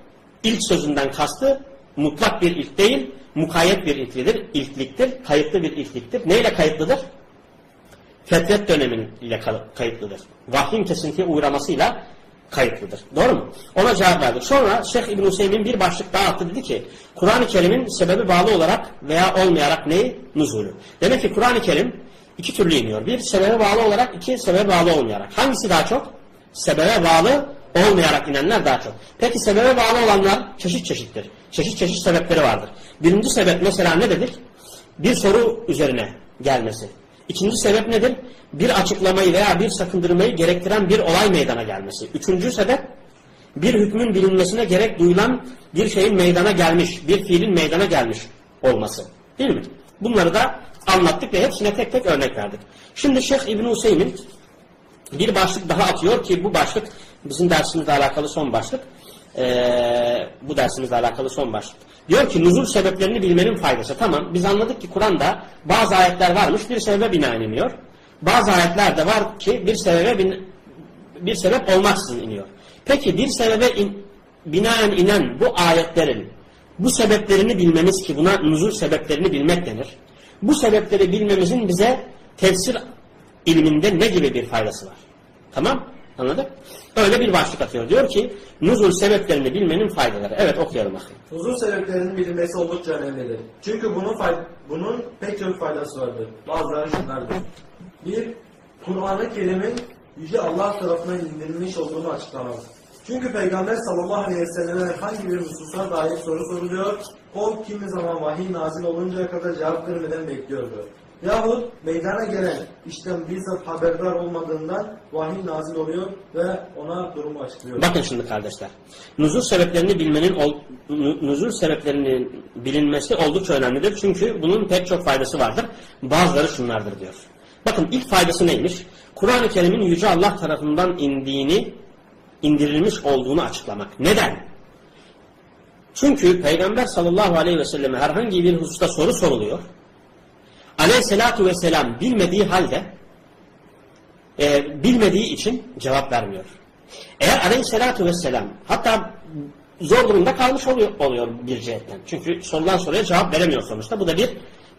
ilk sözünden kastı mutlak bir ilk değil, mukayyet bir ilklidir, ilkliktir, kayıtlı bir ilkliktir. Neyle kayıtlıdır? Fetret dönemiyle kayıtlıdır. Vahyin kesintiye uğramasıyla kayıtlıdır. Doğru mu? Ona cevap verdik. Sonra Şeyh İbn Hüseyin bir başlık daha attı dedi ki Kur'an-ı Kerim'in sebebi bağlı olarak veya olmayarak neyi? Nuzulü. Demek ki Kur'an-ı Kerim iki türlü iniyor. Bir sebebe bağlı olarak, iki sebebe bağlı olmayarak. Hangisi daha çok? Sebebe bağlı olmayarak inenler daha çok. Peki sebebe bağlı olanlar çeşit çeşittir. Çeşit çeşit sebepleri vardır. Birinci sebep mesela ne dedik? Bir soru üzerine gelmesi. İkinci sebep nedir? Bir açıklamayı veya bir sakındırmayı gerektiren bir olay meydana gelmesi. Üçüncü sebep bir hükmün bilinmesine gerek duyulan bir şeyin meydana gelmiş, bir fiilin meydana gelmiş olması. Değil mi? Bunları da anlattık ve hepsine tek tek örnek verdik. Şimdi Şeyh İbn Hüseyin bir başlık daha atıyor ki bu başlık bizim dersimizle alakalı son başlık. Ee, bu dersimizle alakalı son başlık. Diyor ki nuzul sebeplerini bilmenin faydası. Tamam biz anladık ki Kur'an'da bazı ayetler varmış bir sebebe binaen iniyor. Bazı ayetler de var ki bir sebebe bin, bir sebep olmaksızın iniyor. Peki bir sebebe in, binaen inen bu ayetlerin bu sebeplerini bilmemiz ki buna nuzul sebeplerini bilmek denir. Bu sebepleri bilmemizin bize tefsir ilminde ne gibi bir faydası var? Tamam? Anladık? Öyle bir başlık atıyor. Diyor ki nuzul sebeplerini bilmenin faydaları. Evet okuyalım bakayım. Nuzul sebeplerinin bilinmesi oldukça önemlidir. Çünkü bunun bunun pek çok faydası vardır. Bazıları şunlardır. Bir, Kur'an-ı Kerim'in Yüce Allah tarafından indirilmiş olduğunu açıklamak. Çünkü Peygamber sallallahu aleyhi ve selleme herhangi bir hususa dair soru soruluyor. O kimi zaman vahiy nazil oluncaya kadar cevap vermeden bekliyordu. Yahut meydana gelen işten bizzat haberdar olmadığından vahiy nazil oluyor ve ona durumu açıklıyor. Bakın şimdi kardeşler. Nuzul sebeplerini bilmenin nuzul sebeplerinin bilinmesi oldukça önemlidir. Çünkü bunun pek çok faydası vardır. Bazıları şunlardır diyor. Bakın ilk faydası neymiş? Kur'an-ı Kerim'in Yüce Allah tarafından indiğini, indirilmiş olduğunu açıklamak. Neden? Çünkü Peygamber sallallahu aleyhi ve selleme herhangi bir hususta soru soruluyor. Aleyhisselatu vesselam bilmediği halde e, bilmediği için cevap vermiyor. Eğer aleyhisselatu vesselam hatta zor durumda kalmış oluyor, oluyor bir cihetten. Çünkü sorulan soruya cevap veremiyor sonuçta. Bu da bir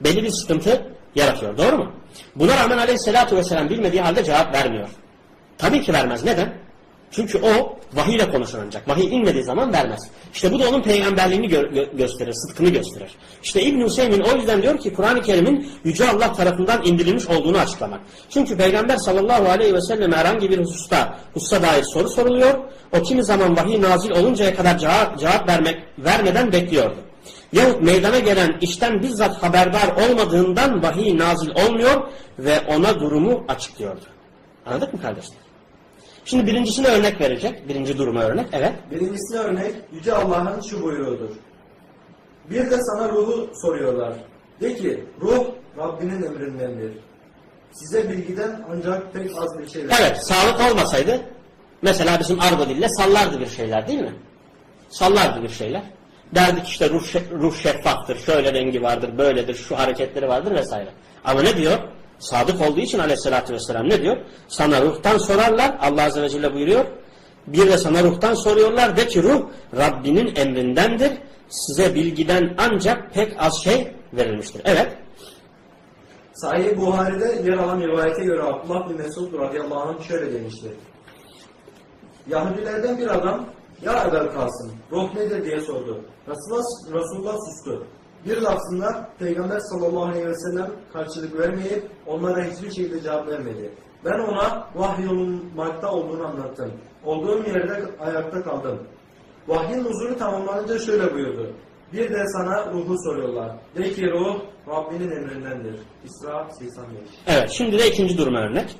belli bir sıkıntı yaratıyor. Doğru mu? Buna rağmen aleyhisselatu vesselam bilmediği halde cevap vermiyor. Tabii ki vermez. Neden? Çünkü o vahiy ile konuşur ancak. Vahiy inmediği zaman vermez. İşte bu da onun peygamberliğini gö gö gösterir, sıdkını gösterir. İşte İbn Hüseyin o yüzden diyor ki Kur'an-ı Kerim'in Yüce Allah tarafından indirilmiş olduğunu açıklamak. Çünkü Peygamber sallallahu aleyhi ve sellem herhangi bir hususta, hususa dair soru soruluyor. O kimi zaman vahiy nazil oluncaya kadar cevap, cevap vermek vermeden bekliyordu. Yahut meydana gelen işten bizzat haberdar olmadığından vahiy nazil olmuyor ve ona durumu açıklıyordu. Anladık mı kardeşler? Şimdi birincisine örnek verecek. Birinci duruma örnek. Evet. Birincisine örnek Yüce Allah'ın şu buyruğudur. Bir de sana ruhu soruyorlar. De ki ruh Rabbinin emrindendir. Size bilgiden ancak pek az bir şey verir. Evet. Sağlık olmasaydı mesela bizim argo dille sallardı bir şeyler değil mi? Sallardı bir şeyler. Derdik işte ruh, ruh şeffaftır, şöyle rengi vardır, böyledir, şu hareketleri vardır vesaire. Ama ne diyor? Sadık olduğu için aleyhissalatü vesselam ne diyor? Sana ruhtan sorarlar, Allah Azze ve Celle buyuruyor. Bir de sana ruhtan soruyorlar, de ki ruh Rabbinin emrindendir. Size bilgiden ancak pek az şey verilmiştir. Evet, Sahih Buhari'de yer alan rivayete göre Abdullah bin Mesud radıyallahu anh şöyle demişti. Yahudilerden bir adam ya Eber Kasım ruh nedir diye sordu. Resulullah, Resulullah sustu. Bir lafzında Peygamber sallallahu aleyhi ve sellem karşılık vermeyip onlara hiçbir şekilde cevap vermedi. Ben ona vahyolunmakta olduğunu anlattım. Olduğum yerde ayakta kaldım. Vahyin huzuru tamamlanınca şöyle buyurdu. Bir de sana ruhu soruyorlar. De ki ruh Rabbinin emrindendir. İsra 85. evet. Şimdi de ikinci duruma örnek.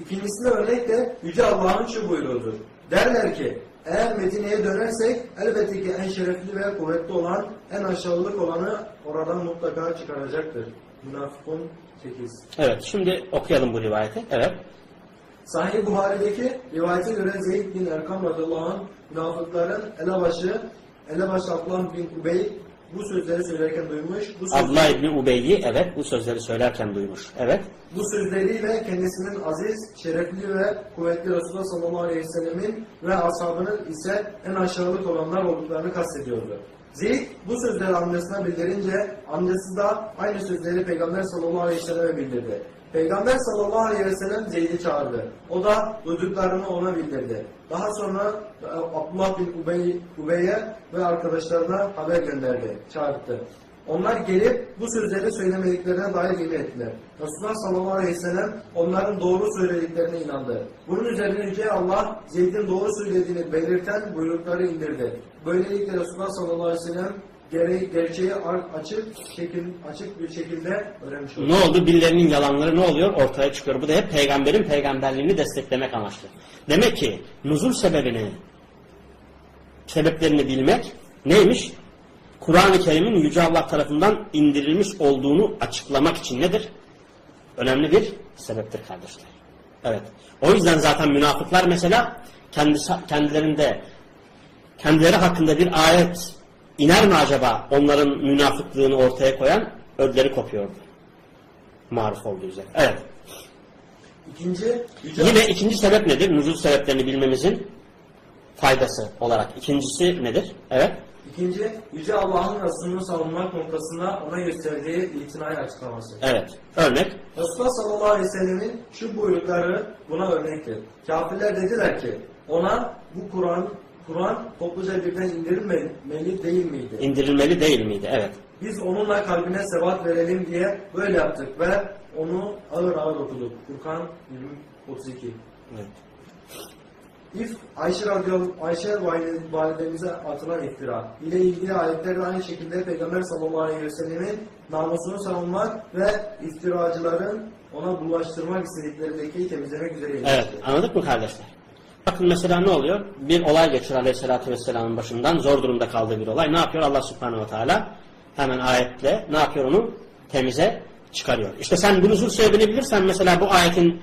İkincisinde örnek de Yüce Allah'ın şu buyruğudur. Derler ki eğer Medine'ye dönersek elbette ki en şerefli ve kuvvetli olan en aşağılık olanı oradan mutlaka çıkaracaktır. Münafıkun 8. Evet, şimdi okuyalım bu rivayeti. Evet. Sahih Buhari'deki rivayete göre Zeyd bin Erkam radıyallahu anh münafıkların elebaşı elebaşı Abdullah bin Ubey bu sözleri söylerken duymuş. Bu, söz- Abdullah İbni Ubeyyi evet bu sözleri söylerken duymuş. Evet. bu sözleriyle kendisinin aziz, şerefli ve kuvvetli Resulullah sallallahu aleyhi ve sellemin ve ashabının ise en aşağılık olanlar olduklarını kastediyordu. Zeyd bu sözleri amcasına bildirince amcası da aynı sözleri Peygamber sallallahu aleyhi ve selleme bildirdi. Peygamber sallallahu aleyhi ve sellem Zeyd'i çağırdı. O da duyduklarını ona bildirdi. Daha sonra e, Abdullah bin Ubey, Ubey'e ve arkadaşlarına haber gönderdi, çağırdı. Onlar gelip bu sözleri söylemediklerine dair yemin ettiler. Resulullah sallallahu aleyhi ve sellem onların doğru söylediklerine inandı. Bunun üzerine Yüce Allah Zeyd'in doğru söylediğini belirten buyrukları indirdi. Böylelikle Resulullah sallallahu aleyhi ve sellem gere- gerçeği açık, şekil, açık bir şekilde öğrenmiş oldu. Ne oldu? Birilerinin yalanları ne oluyor? Ortaya çıkıyor. Bu da hep peygamberin peygamberliğini desteklemek amaçlı. Demek ki nuzul sebebini, sebeplerini bilmek neymiş? Kur'an-ı Kerim'in Yüce Allah tarafından indirilmiş olduğunu açıklamak için nedir? Önemli bir sebeptir kardeşler. Evet. O yüzden zaten münafıklar mesela kendisi, kendilerinde kendileri hakkında bir ayet iner mi acaba onların münafıklığını ortaya koyan ödleri kopuyordu. Maruf olduğu üzere. Evet. İkinci, Yüce Yine ikinci sebep nedir? Nuzul sebeplerini bilmemizin faydası olarak. İkincisi nedir? Evet. İkinci, Yüce Allah'ın Resulünü savunmak noktasında ona gösterdiği itinayı açıklaması. Evet. Örnek. Resulullah sallallahu aleyhi ve sellemin şu buyrukları buna örnektir. Kafirler dediler ki ona bu Kur'an Kur'an topluca birden indirilmeli değil miydi? indirilmeli değil miydi? Evet. Biz onunla kalbine sebat verelim diye böyle yaptık ve onu ağır ağır okuduk. Furkan 20 32. evet. İf Ayşe radıyallahu Ayşe valide- validemize atılan iftira ile ilgili ayetler aynı şekilde Peygamber sallallahu aleyhi ve sellemin namusunu savunmak ve iftiracıların ona bulaştırmak istedikleri lekeyi temizlemek üzere Evet. Anladık mı kardeşler? Bakın mesela ne oluyor? Bir olay geçiyor Aleyhisselatü Vesselam'ın başından. Zor durumda kaldığı bir olay. Ne yapıyor Allah Subhanahu ve Teala? Hemen ayetle ne yapıyor onu? Temize çıkarıyor. İşte sen bu nuzul sebebini bilirsen mesela bu ayetin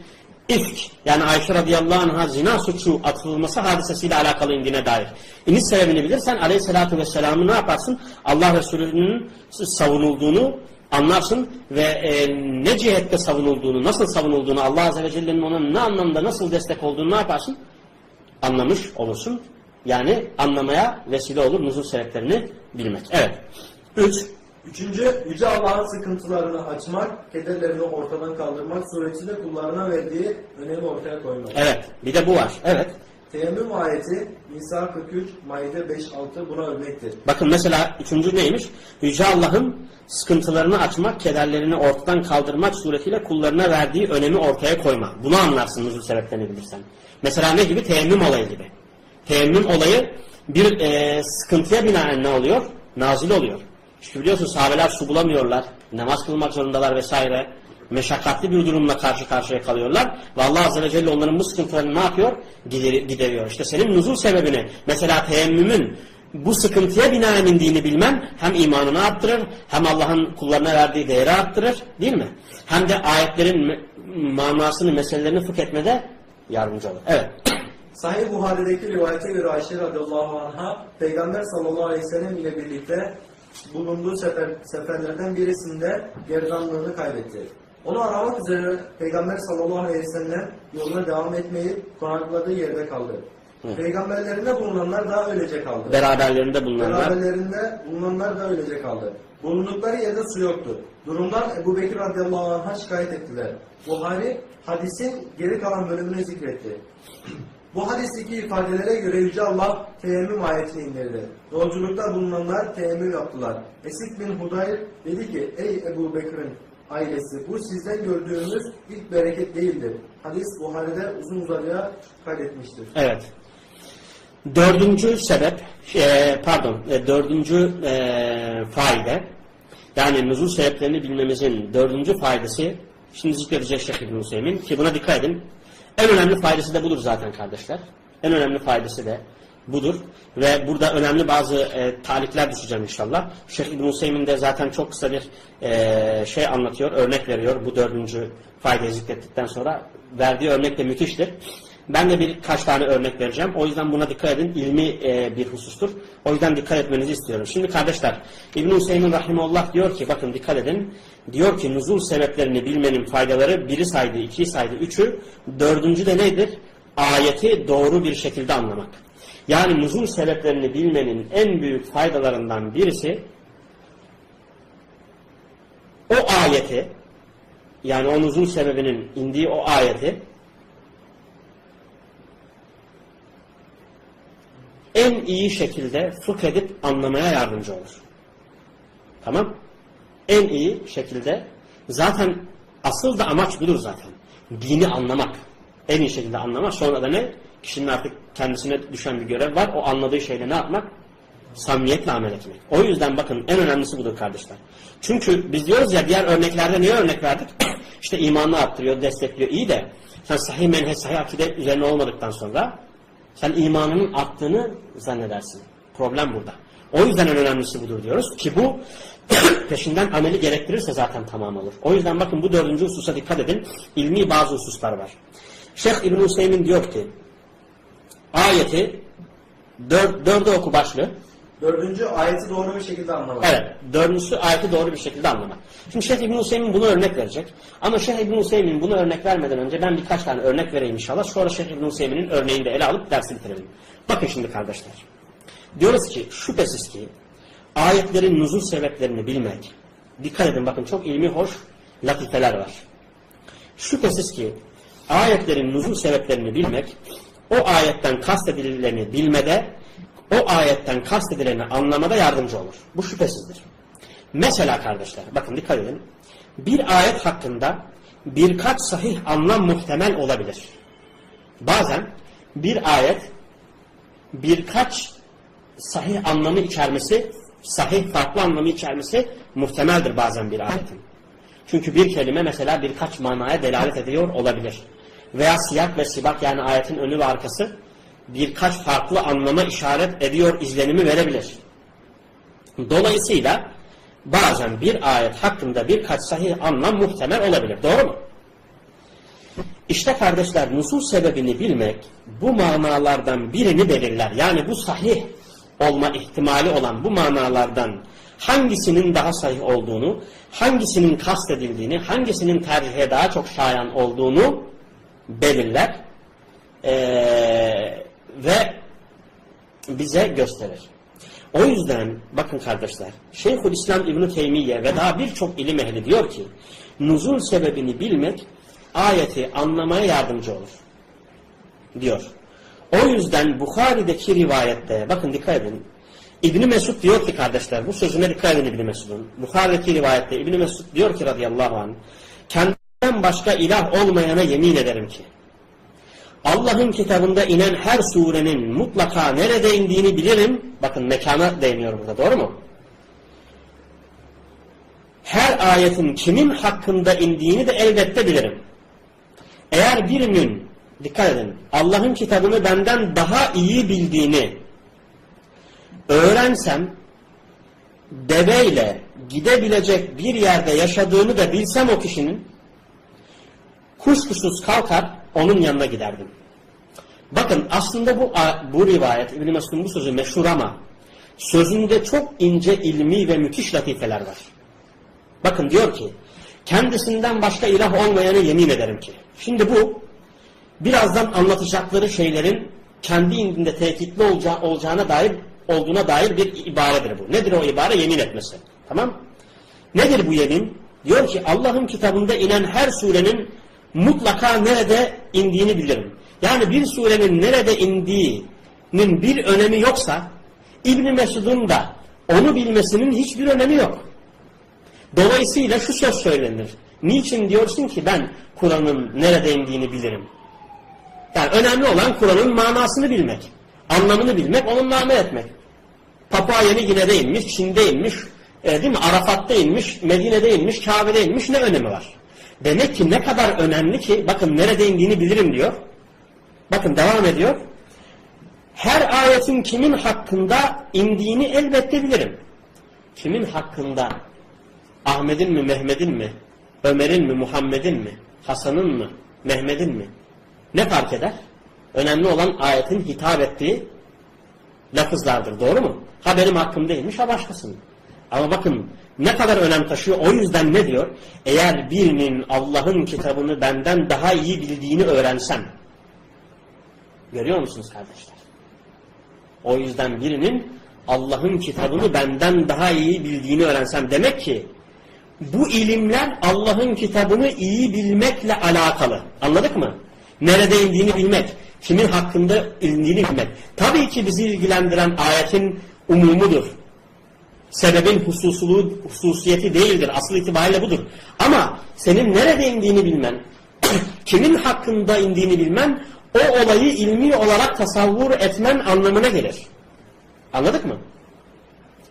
ifk yani Ayşe radıyallahu anh'a zina suçu atılması hadisesiyle alakalı indiğine dair. İniş sebebini bilirsen Aleyhisselatü Vesselam'ı ne yaparsın? Allah Resulü'nün savunulduğunu anlarsın ve e, ne cihette savunulduğunu, nasıl savunulduğunu, Allah Azze ve Celle'nin ona ne anlamda nasıl destek olduğunu ne yaparsın? Anlamış olursun. Yani anlamaya vesile olur nuzul sebeplerini bilmek. Evet. Üç. Üçüncü, Yüce Allah'ın sıkıntılarını açmak, kederlerini ortadan kaldırmak suretiyle kullarına verdiği önemi ortaya koymak. Evet. Bir de bu var. Evet. Teyemmüm ayeti Nisa 43, Maide 5-6 buna örnektir. Bakın mesela üçüncü neymiş? Yüce Allah'ın sıkıntılarını açmak, kederlerini ortadan kaldırmak suretiyle kullarına verdiği önemi ortaya koyma. Bunu anlarsın nuzul sebeplerini bilirsen. Mesela ne gibi? Teyemmüm olayı gibi. Teyemmüm olayı bir e, sıkıntıya binaen ne oluyor? Nazil oluyor. Çünkü biliyorsun sahabeler su bulamıyorlar. Namaz kılmak zorundalar vesaire. Meşakkatli bir durumla karşı karşıya kalıyorlar. Ve Allah Azze ve Celle onların bu sıkıntılarını ne yapıyor? Gider- Gideriyor. İşte senin nuzul sebebini mesela teyemmümün bu sıkıntıya binaen indiğini bilmen hem imanını arttırır hem Allah'ın kullarına verdiği değeri arttırır değil mi? Hem de ayetlerin manasını, meselelerini fıkh etmede yardımcı olur. Evet. Sahih Buhari'deki rivayete göre Ayşe radıyallahu anh'a Peygamber sallallahu aleyhi ve sellem ile birlikte bulunduğu sefer, seferlerden birisinde gerdanlığını kaybetti. Onu aramak üzere Peygamber sallallahu aleyhi ve sellem yoluna devam etmeyip konakladığı yerde kaldı. Hı. Peygamberlerinde bulunanlar da öylece kaldı. Beraberlerinde bulunanlar Beraberlerinde bulunanlar da öylece kaldı. Bulundukları yerde su yoktu. Durumdan Ebu Bekir radıyallahu anh'a şikayet ettiler. Buhari hadisin geri kalan bölümünü zikretti. Bu hadisteki ifadelere göre Yüce Allah teyemmüm ayetini indirdi. Yolculukta bulunanlar teyemmüm yaptılar. Esik bin Hudayr dedi ki ey Ebu Bekir'in ailesi bu sizden gördüğünüz ilk bereket değildir. Hadis Buhari'de uzun uzadıya kaydetmiştir. Evet. Dördüncü sebep, e, pardon, e, dördüncü e, faide, yani nüzul sebeplerini bilmemizin dördüncü faydası, şimdi zikredecek Şeyh İbn Hüseyin ki buna dikkat edin. En önemli faydası da budur zaten kardeşler. En önemli faydası da budur. Ve burada önemli bazı e, talikler düşeceğim inşallah. Şeyh İbn Hüseyin de zaten çok kısa bir e, şey anlatıyor, örnek veriyor bu dördüncü faydayı zikrettikten sonra. Verdiği örnek de müthiştir. Ben de birkaç tane örnek vereceğim. O yüzden buna dikkat edin. İlmi e, bir husustur. O yüzden dikkat etmenizi istiyorum. Şimdi kardeşler İbn-i Hüseyin Rahimullah diyor ki bakın dikkat edin. Diyor ki nuzul sebeplerini bilmenin faydaları biri saydı, ikiyi saydı, üçü. Dördüncü de nedir? Ayeti doğru bir şekilde anlamak. Yani nuzul sebeplerini bilmenin en büyük faydalarından birisi o ayeti yani o nuzul sebebinin indiği o ayeti en iyi şekilde fıkh anlamaya yardımcı olur. Tamam? En iyi şekilde zaten asıl da amaç budur zaten. Dini anlamak. En iyi şekilde anlamak. Sonra da ne? Kişinin artık kendisine düşen bir görev var. O anladığı şeyle ne yapmak? Samimiyetle amel etmek. O yüzden bakın en önemlisi budur kardeşler. Çünkü biz diyoruz ya diğer örneklerde niye örnek verdik? işte imanını arttırıyor, destekliyor. İyi de sen sahih menheç, sahih akide üzerine olmadıktan sonra sen imanının arttığını zannedersin. Problem burada. O yüzden en önemlisi budur diyoruz ki bu peşinden ameli gerektirirse zaten tamam olur. O yüzden bakın bu dördüncü hususa dikkat edin. İlmi bazı hususlar var. Şeyh İbn Hüseyin diyor ki ayeti dör, dörde oku başlı. Dördüncü ayeti doğru bir şekilde anlamak. Evet. Dördüncüsü ayeti doğru bir şekilde anlamak. Şimdi Şeyh İbn Hüseyin bunu örnek verecek. Ama Şeyh İbn Hüseyin bunu örnek vermeden önce ben birkaç tane örnek vereyim inşallah. Sonra Şeyh İbn Hüseyin'in örneğini de ele alıp dersi bitirelim. Bakın şimdi kardeşler. Diyoruz ki şüphesiz ki ayetlerin nuzul sebeplerini bilmek. Dikkat edin bakın çok ilmi hoş latifeler var. Şüphesiz ki ayetlerin nuzul sebeplerini bilmek o ayetten kastedileni bilmede o ayetten kastedileni anlamada yardımcı olur. Bu şüphesizdir. Mesela kardeşler bakın dikkat edin. Bir ayet hakkında birkaç sahih anlam muhtemel olabilir. Bazen bir ayet birkaç sahih anlamı içermesi, sahih farklı anlamı içermesi muhtemeldir bazen bir ayetin. Çünkü bir kelime mesela birkaç manaya delalet ediyor olabilir. Veya siyak ve sibak yani ayetin önü ve arkası birkaç farklı anlama işaret ediyor izlenimi verebilir. Dolayısıyla bazen bir ayet hakkında birkaç sahih anlam muhtemel olabilir. Doğru mu? İşte kardeşler nusul sebebini bilmek bu manalardan birini belirler. Yani bu sahih olma ihtimali olan bu manalardan hangisinin daha sahih olduğunu, hangisinin kastedildiğini, hangisinin tercihe daha çok şayan olduğunu belirler. Ee, ve bize gösterir. O yüzden bakın kardeşler Şeyhülislam İbn Teymiye ve daha birçok ilim ehli diyor ki nuzul sebebini bilmek ayeti anlamaya yardımcı olur. Diyor. O yüzden Bukhari'deki rivayette bakın dikkat edin. İbni Mesud diyor ki kardeşler bu sözüne dikkat edin İbni Mesud'un. Bukhari'deki rivayette İbni Mesud diyor ki radıyallahu anh kendinden başka ilah olmayana yemin ederim ki Allah'ın kitabında inen her surenin mutlaka nerede indiğini bilirim. Bakın mekana değiniyor burada doğru mu? Her ayetin kimin hakkında indiğini de elbette bilirim. Eğer birinin, dikkat edin, Allah'ın kitabını benden daha iyi bildiğini öğrensem, deveyle gidebilecek bir yerde yaşadığını da bilsem o kişinin, kuşkusuz kalkar, onun yanına giderdim. Bakın aslında bu bu rivayet İbn Mesud'un bu sözü meşhur ama sözünde çok ince ilmi ve müthiş latifeler var. Bakın diyor ki kendisinden başka ilah olmayanı yemin ederim ki. Şimdi bu birazdan anlatacakları şeylerin kendi indinde tekitli olacağı, olacağına dair olduğuna dair bir ibaredir bu. Nedir o ibare? Yemin etmesi. Tamam? Nedir bu yemin? Diyor ki Allah'ın kitabında inen her surenin mutlaka nerede indiğini bilirim. Yani bir surenin nerede indiğinin bir önemi yoksa İbn Mesud'un da onu bilmesinin hiçbir önemi yok. Dolayısıyla şu söz söylenir. Niçin diyorsun ki ben Kur'an'ın nerede indiğini bilirim? Yani önemli olan Kur'an'ın manasını bilmek. Anlamını bilmek, onunla amel etmek. Papua Yeni Gine'de inmiş, Çin'de inmiş, e, değil mi? Arafat'ta inmiş, Medine'de inmiş, Kabe'de inmiş ne önemi var? Demek ki ne kadar önemli ki bakın nerede indiğini bilirim diyor. Bakın devam ediyor. Her ayetin kimin hakkında indiğini elbette bilirim. Kimin hakkında? Ahmet'in mi, Mehmet'in mi? Ömer'in mi, Muhammed'in mi? Hasan'ın mı, Mehmet'in mi? Ne fark eder? Önemli olan ayetin hitap ettiği lafızlardır. Doğru mu? Ha benim hakkım değilmiş ha başkasının. Ama bakın ne kadar önem taşıyor. O yüzden ne diyor? Eğer birinin Allah'ın kitabını benden daha iyi bildiğini öğrensem. Görüyor musunuz kardeşler? O yüzden birinin Allah'ın kitabını benden daha iyi bildiğini öğrensem. Demek ki bu ilimler Allah'ın kitabını iyi bilmekle alakalı. Anladık mı? Nerede indiğini bilmek, kimin hakkında indiğini bilmek. Tabii ki bizi ilgilendiren ayetin umumudur. Sebebin hususuluğu, hususiyeti değildir. Asıl itibariyle budur. Ama senin nerede indiğini bilmen, kimin hakkında indiğini bilmen, o olayı ilmi olarak tasavvur etmen anlamına gelir. Anladık mı?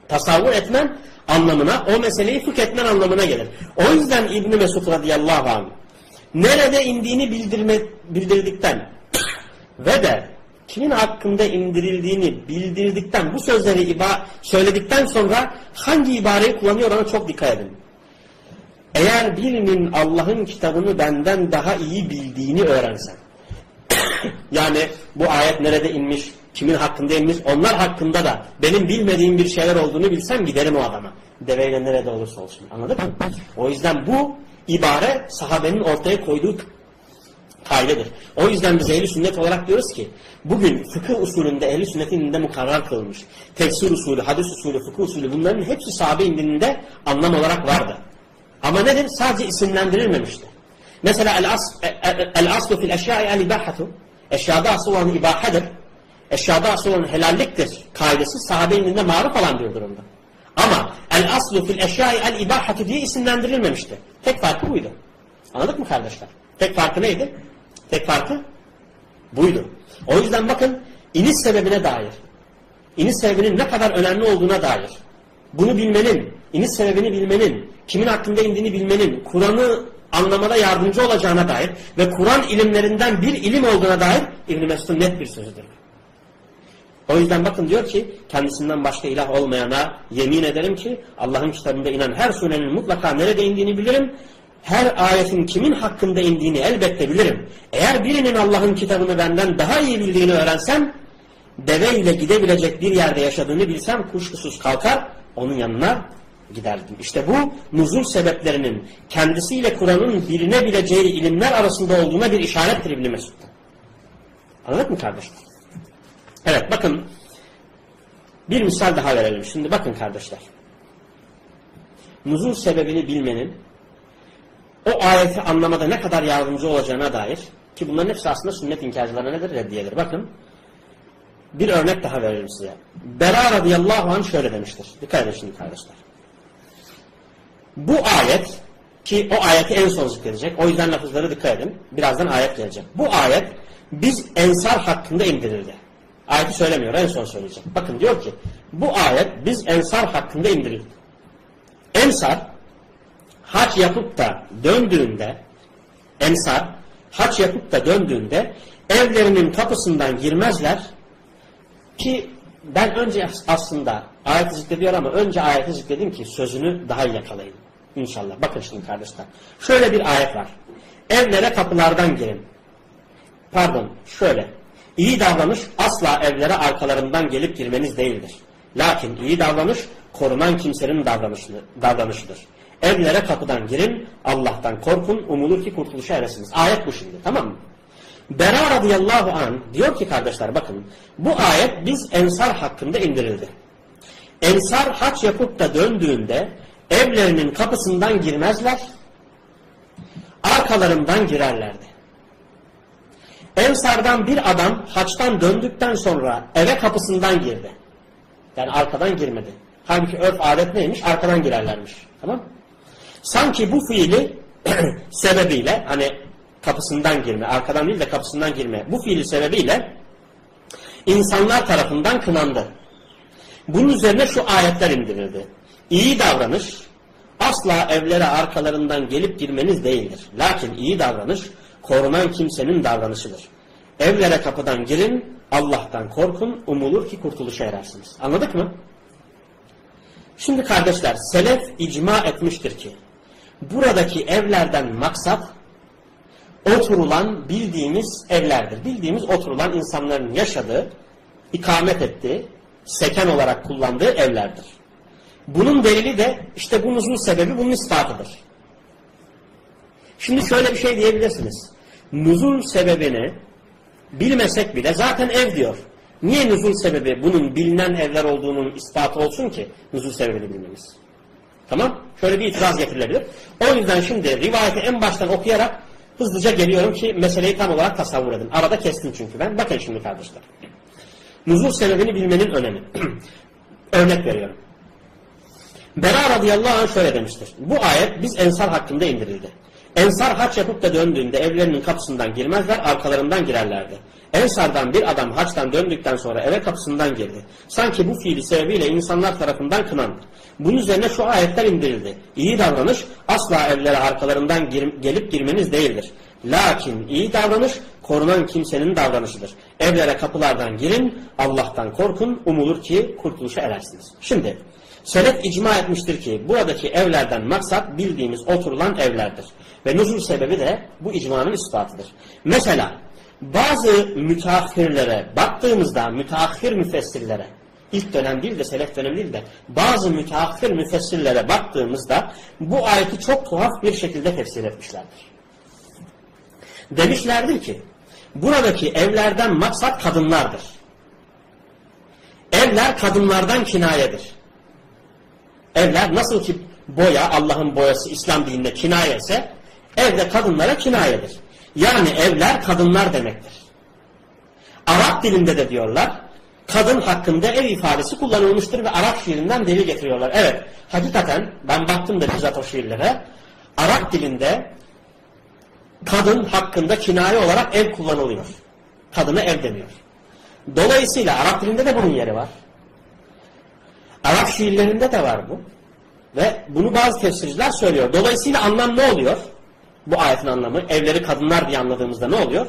Tasavvur etmen anlamına, o meseleyi fıkh anlamına gelir. O yüzden İbn Mesud radıyallahu anh nerede indiğini bildirme, bildirdikten ve de kimin hakkında indirildiğini bildirdikten, bu sözleri iba söyledikten sonra hangi ibareyi kullanıyor ona çok dikkat edin. Eğer birinin Allah'ın kitabını benden daha iyi bildiğini öğrensen, yani bu ayet nerede inmiş, kimin hakkında inmiş, onlar hakkında da benim bilmediğim bir şeyler olduğunu bilsem giderim o adama. Deveyle nerede olursa olsun. Anladın mı? O yüzden bu ibare sahabenin ortaya koyduğu kaydedir. O yüzden biz ehli sünnet olarak diyoruz ki bugün fıkıh usulünde ehli sünnetin indinde mukarrar kılınmış. Tefsir usulü, hadis usulü, fıkıh usulü bunların hepsi sahabe indinde anlam olarak vardı. Ama nedir? Sadece isimlendirilmemişti. Mesela el-aslu fil eşyai el-ibahatu eşyada asıl olan ibahadır. Eşyada asıl olan helalliktir kaidesi sahabe indinde maruf olan bir durumda. Ama el aslu fil eşyai el ibahatu diye isimlendirilmemişti. Tek farkı buydu. Anladık mı kardeşler? Tek farkı neydi? Tek farkı buydu. O yüzden bakın iniş sebebine dair, iniş sebebinin ne kadar önemli olduğuna dair, bunu bilmenin, iniş sebebini bilmenin, kimin hakkında indiğini bilmenin, Kur'an'ı anlamada yardımcı olacağına dair ve Kur'an ilimlerinden bir ilim olduğuna dair İbn Mesud'un net bir sözüdür. O yüzden bakın diyor ki kendisinden başka ilah olmayana yemin ederim ki Allah'ın kitabında inen her surenin mutlaka nerede indiğini bilirim. Her ayetin kimin hakkında indiğini elbette bilirim. Eğer birinin Allah'ın kitabını benden daha iyi bildiğini öğrensem deveyle gidebilecek bir yerde yaşadığını bilsem kuşkusuz kalkar onun yanına giderdim. İşte bu nuzul sebeplerinin kendisiyle Kur'an'ın bilinebileceği ilimler arasında olduğuna bir işarettir İbn Mesud'da. Anladın mı kardeşler? Evet bakın bir misal daha verelim. Şimdi bakın kardeşler. Nuzul sebebini bilmenin o ayeti anlamada ne kadar yardımcı olacağına dair ki bunların hepsi aslında sünnet inkarcılarına nedir? Reddiyedir. Bakın bir örnek daha verelim size. Bera radıyallahu anh şöyle demiştir. Dikkat edin şimdi kardeşler. Bu ayet ki o ayeti en son zikredecek. O yüzden lafızları dikkat edin. Birazdan ayet gelecek. Bu ayet biz ensar hakkında indirildi. Ayeti söylemiyor. En son söyleyecek. Bakın diyor ki bu ayet biz ensar hakkında indirildi. Ensar haç yapıp da döndüğünde ensar haç yapıp da döndüğünde evlerinin kapısından girmezler ki ben önce aslında ayeti zikrediyor ama önce ayeti zikredim ki sözünü daha iyi yakalayın. İnşallah. Bakın şimdi kardeşler. Şöyle bir ayet var. Evlere kapılardan girin. Pardon şöyle. İyi davranış asla evlere arkalarından gelip girmeniz değildir. Lakin iyi davranış korunan kimsenin davranışıdır. Evlere kapıdan girin, Allah'tan korkun, umulur ki kurtuluşa eresiniz. Ayet bu şimdi tamam mı? Bera radıyallahu an diyor ki kardeşler bakın bu ayet biz ensar hakkında indirildi. Ensar haç yapıp da döndüğünde evlerinin kapısından girmezler, arkalarından girerlerdi. Ensardan bir adam haçtan döndükten sonra eve kapısından girdi. Yani arkadan girmedi. Halbuki örf adet neymiş? Arkadan girerlermiş. Tamam Sanki bu fiili sebebiyle hani kapısından girme, arkadan değil de kapısından girme. Bu fiili sebebiyle insanlar tarafından kınandı. Bunun üzerine şu ayetler indirildi. İyi davranış asla evlere arkalarından gelip girmeniz değildir. Lakin iyi davranış korunan kimsenin davranışıdır. Evlere kapıdan girin, Allah'tan korkun, umulur ki kurtuluşa erersiniz. Anladık mı? Şimdi kardeşler, selef icma etmiştir ki, buradaki evlerden maksat, oturulan bildiğimiz evlerdir. Bildiğimiz oturulan insanların yaşadığı, ikamet ettiği, seken olarak kullandığı evlerdir. Bunun delili de işte bu nuzul sebebi bunun ispatıdır. Şimdi şöyle bir şey diyebilirsiniz. Nuzul sebebini bilmesek bile zaten ev diyor. Niye nuzul sebebi bunun bilinen evler olduğunun ispatı olsun ki nuzul sebebini bilmemiz? Tamam? Şöyle bir itiraz getirilebilir. O yüzden şimdi rivayeti en baştan okuyarak hızlıca geliyorum ki meseleyi tam olarak tasavvur edin. Arada kestim çünkü ben. Bakın şimdi kardeşler. Nuzul sebebini bilmenin önemi. Örnek veriyorum. Bera radıyallahu anh şöyle demiştir. Bu ayet biz ensar hakkında indirildi. Ensar haç yapıp da döndüğünde evlerinin kapısından girmezler, arkalarından girerlerdi. Ensardan bir adam haçtan döndükten sonra eve kapısından girdi. Sanki bu fiili sebebiyle insanlar tarafından kınandı. Bunun üzerine şu ayetler indirildi. İyi davranış asla evlere arkalarından gir gelip girmeniz değildir. Lakin iyi davranış korunan kimsenin davranışıdır. Evlere kapılardan girin, Allah'tan korkun, umulur ki kurtuluşa erersiniz. Şimdi Selef icma etmiştir ki buradaki evlerden maksat bildiğimiz oturulan evlerdir. Ve nuzul sebebi de bu icmanın ispatıdır. Mesela bazı müteahhirlere baktığımızda müteahhir müfessirlere ilk dönem değil de selef dönem değil de bazı müteahhir müfessirlere baktığımızda bu ayeti çok tuhaf bir şekilde tefsir etmişlerdir. Demişlerdir ki buradaki evlerden maksat kadınlardır. Evler kadınlardan kinayedir. Evler nasıl ki boya Allah'ın boyası İslam dininde kinaye evde kadınlara kinayedir. Yani evler kadınlar demektir. Arap dilinde de diyorlar kadın hakkında ev ifadesi kullanılmıştır ve Arap şiirinden delil getiriyorlar. Evet hakikaten ben baktım da bizzat o şiirlere Arap dilinde kadın hakkında kinaye olarak ev kullanılıyor. Kadına ev deniyor. Dolayısıyla Arap dilinde de bunun yeri var. Arap şiirlerinde de var bu. Ve bunu bazı tefsirciler söylüyor. Dolayısıyla anlam ne oluyor? Bu ayetin anlamı evleri kadınlar diye anladığımızda ne oluyor?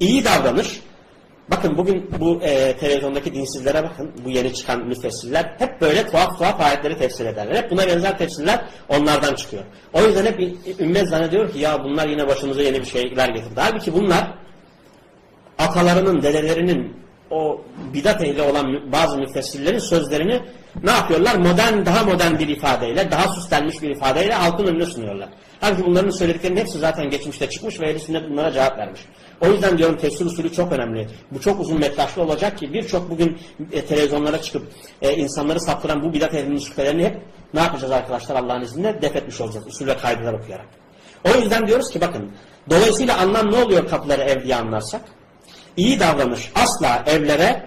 İyi davranış. Bakın bugün bu e, televizyondaki dinsizlere bakın. Bu yeni çıkan müfessirler hep böyle tuhaf tuhaf ayetleri tefsir ederler. Hep buna benzer tefsirler onlardan çıkıyor. O yüzden hep ümmet zannediyor ki ya bunlar yine başımıza yeni bir şeyler getirdi. Halbuki bunlar atalarının, dedelerinin o bidat ehli olan bazı müfessirlerin sözlerini ne yapıyorlar? Modern, daha modern bir ifadeyle, daha süslenmiş bir ifadeyle halkın önüne sunuyorlar. Halbuki bunların söylediklerinin hepsi zaten geçmişte çıkmış ve ehl bunlara cevap vermiş. O yüzden diyorum tefsir usulü çok önemli. Bu çok uzun metrajlı olacak ki birçok bugün e, televizyonlara çıkıp e, insanları saptıran bu bidat ehlinin şüphelerini hep ne yapacağız arkadaşlar Allah'ın izniyle? Def etmiş olacağız usul ve kaydeler okuyarak. O yüzden diyoruz ki bakın dolayısıyla anlam ne oluyor kapıları ev diye anlarsak? İyi davranış asla evlere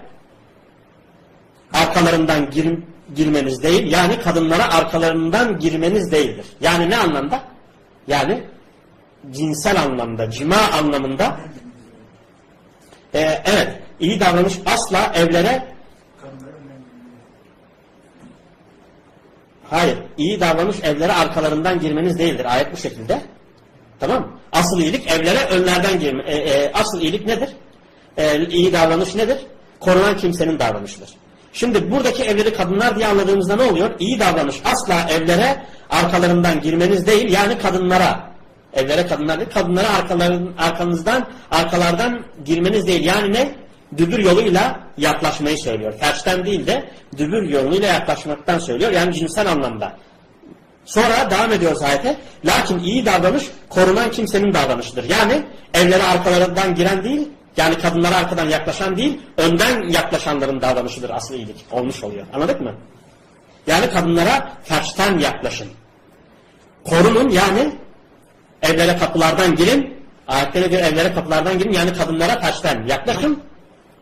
arkalarından gir, girmeniz değil. Yani kadınlara arkalarından girmeniz değildir. Yani ne anlamda? Yani cinsel anlamda, cima anlamında e, evet iyi davranış asla evlere hayır iyi davranış evlere arkalarından girmeniz değildir. Ayet bu şekilde. Tamam Asıl iyilik evlere önlerden girme. E, e, asıl iyilik nedir? E, iyi davranış nedir? Korunan kimsenin davranışıdır. Şimdi buradaki evleri kadınlar diye anladığımızda ne oluyor? İyi davranış asla evlere arkalarından girmeniz değil yani kadınlara evlere kadınlar değil kadınlara arkaların, arkanızdan arkalardan girmeniz değil. Yani ne? dübür yoluyla yaklaşmayı söylüyor. Tersten değil de dübür yoluyla yaklaşmaktan söylüyor. Yani cinsel anlamda. Sonra devam ediyoruz ayete. Lakin iyi davranış korunan kimsenin davranışıdır. Yani evlere arkalarından giren değil, yani kadınlara arkadan yaklaşan değil, önden yaklaşanların davranışıdır asıl iyilik. Olmuş oluyor. Anladık mı? Yani kadınlara tersten yaklaşın. Korunun yani evlere kapılardan girin. Ayetlere göre evlere kapılardan girin. Yani kadınlara tersten yaklaşın.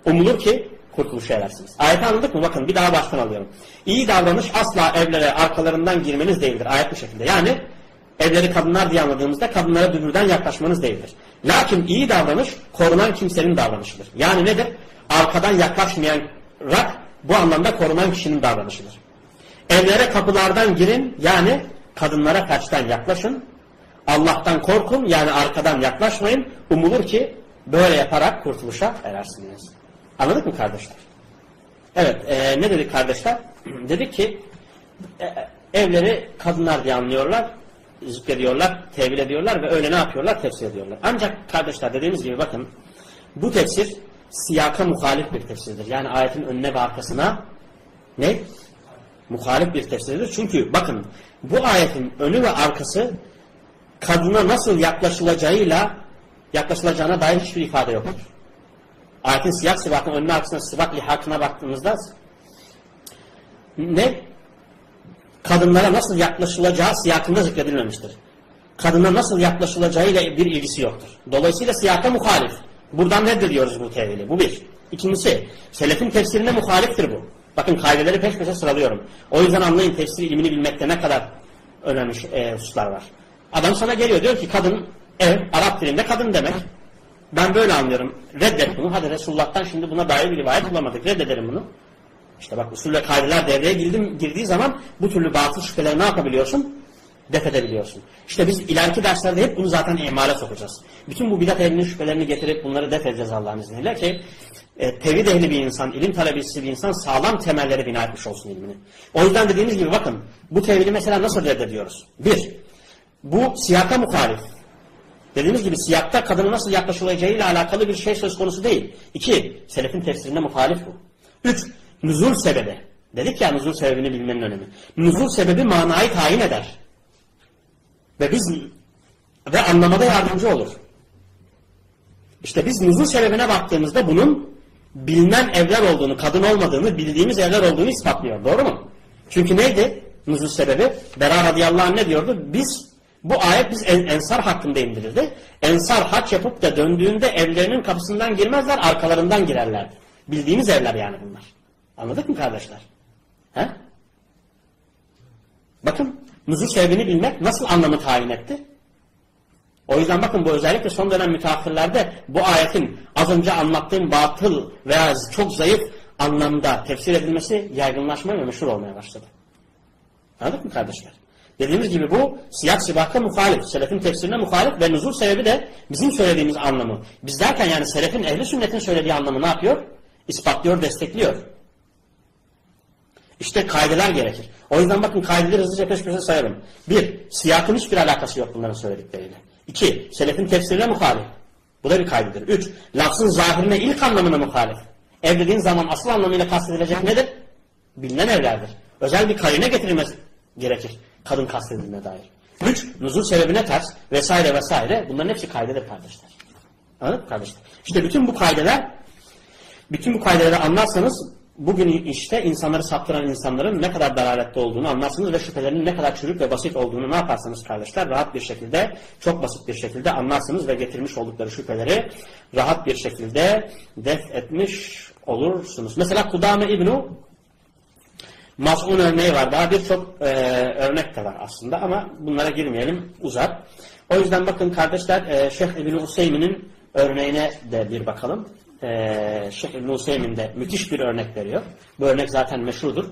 Umulur ki kurtuluşa erersiniz. Ayeti anladık mı? Bakın bir daha baştan alıyorum. İyi davranış asla evlere arkalarından girmeniz değildir. Ayet bu şekilde. Yani evleri kadınlar diye anladığımızda kadınlara dübürden yaklaşmanız değildir. Lakin iyi davranış korunan kimsenin davranışıdır. Yani nedir? Arkadan yaklaşmayan rak bu anlamda korunan kişinin davranışıdır. Evlere kapılardan girin yani kadınlara kaçtan yaklaşın. Allah'tan korkun yani arkadan yaklaşmayın. Umulur ki böyle yaparak kurtuluşa erersiniz. Anladık mı kardeşler? Evet e, ne dedik kardeşler? dedik ki e, evleri kadınlar diye anlıyorlar, zikrediyorlar, tevil ediyorlar ve öyle ne yapıyorlar? Tefsir ediyorlar. Ancak kardeşler dediğimiz gibi bakın bu tefsir siyaka muhalif bir tefsirdir. Yani ayetin önüne ve arkasına ne? Muhalif bir tefsirdir. Çünkü bakın bu ayetin önü ve arkası kadına nasıl yaklaşılacağıyla yaklaşılacağına dair hiçbir ifade yoktur. Ayetin siyah sıfatın önüne arkasına sıfat lihakına baktığımızda ne? Kadınlara nasıl yaklaşılacağı siyakında zikredilmemiştir. Kadına nasıl yaklaşılacağıyla bir ilgisi yoktur. Dolayısıyla siyaka muhalif. Buradan reddediyoruz bu tevhili. Bu bir. İkincisi, selefin tefsirine muhaliftir bu. Bakın kaideleri peş peşe sıralıyorum. O yüzden anlayın tefsir ilmini bilmekte ne kadar önemli e, hususlar var. Adam sana geliyor diyor ki kadın ev Arap dilinde kadın demek. Ben böyle anlıyorum. Reddet bunu. Hadi Resulullah'tan şimdi buna dair bir rivayet bulamadık. Reddedelim bunu. İşte bak usul ve devreye girdim, girdiği zaman bu türlü batıl şüpheleri ne yapabiliyorsun? Def edebiliyorsun. İşte biz ileriki derslerde hep bunu zaten imale sokacağız. Bütün bu bidat ehlinin şüphelerini getirip bunları def edeceğiz Allah'ın izniyle ki e, tevhid ehli bir insan, ilim talebesi bir insan sağlam temellere bina etmiş olsun ilmini. O yüzden dediğimiz gibi bakın bu tevhidi mesela nasıl reddediyoruz? Bir, bu siyaka muhalif. Dediğimiz gibi siyakta kadına nasıl yaklaşılacağıyla alakalı bir şey söz konusu değil. İki, selefin tefsirinde muhalif bu. Üç, nüzul sebebi. Dedik ya nüzul sebebini bilmenin önemi. Nüzul sebebi manayı tayin eder. Ve biz ve anlamada yardımcı olur. İşte biz nüzul sebebine baktığımızda bunun bilinen evler olduğunu, kadın olmadığını, bildiğimiz evler olduğunu ispatlıyor. Doğru mu? Çünkü neydi nüzul sebebi? Bera radıyallahu anh ne diyordu? Biz bu ayet biz ensar hakkında indirildi. Ensar haç yapıp da döndüğünde evlerinin kapısından girmezler, arkalarından girerler. Bildiğimiz evler yani bunlar. Anladık mı kardeşler? He? Bakın nüzul sebebini bilmek nasıl anlamı tayin etti? O yüzden bakın bu özellikle son dönem müteahhirlerde bu ayetin az önce anlattığım batıl veya çok zayıf anlamda tefsir edilmesi yaygınlaşmaya ve meşhur olmaya başladı. Anladık mı kardeşler? Dediğimiz gibi bu siyah sibaka muhalif. Selefin tefsirine muhalif ve nuzul sebebi de bizim söylediğimiz anlamı. Biz derken yani selefin ehli sünnetin söylediği anlamı ne yapıyor? İspatlıyor, destekliyor. İşte kaideler gerekir. O yüzden bakın kaideleri hızlıca peş peşe sayalım. Bir, siyakın hiçbir alakası yok bunların söyledikleriyle. İki, selefin tefsirine muhalif. Bu da bir kaydedir. Üç, lafzın zahirine ilk anlamına muhalif. Ev dediğin zaman asıl anlamıyla kastedilecek nedir? Bilinen evlerdir. Özel bir karine getirilmesi gerekir. Kadın kastedildiğine dair. Üç, nuzul sebebine ters vesaire vesaire. Bunların hepsi kaydedir kardeşler. Anladın kardeşler? İşte bütün bu kaydeler bütün bu kaydeleri anlarsanız bugün işte insanları saptıran insanların ne kadar dalalette olduğunu anlarsınız ve şüphelerinin ne kadar çürük ve basit olduğunu ne yaparsanız kardeşler rahat bir şekilde çok basit bir şekilde anlarsınız ve getirmiş oldukları şüpheleri rahat bir şekilde def etmiş olursunuz. Mesela Kudame İbnu Mas'un örneği var. Daha birçok e, örnek de var aslında ama bunlara girmeyelim uzar. O yüzden bakın kardeşler e, Şeyh İbni Useymi'nin örneğine de bir bakalım. E, Şeyh İbni Useymin de müthiş bir örnek veriyor. Bu örnek zaten meşhurdur.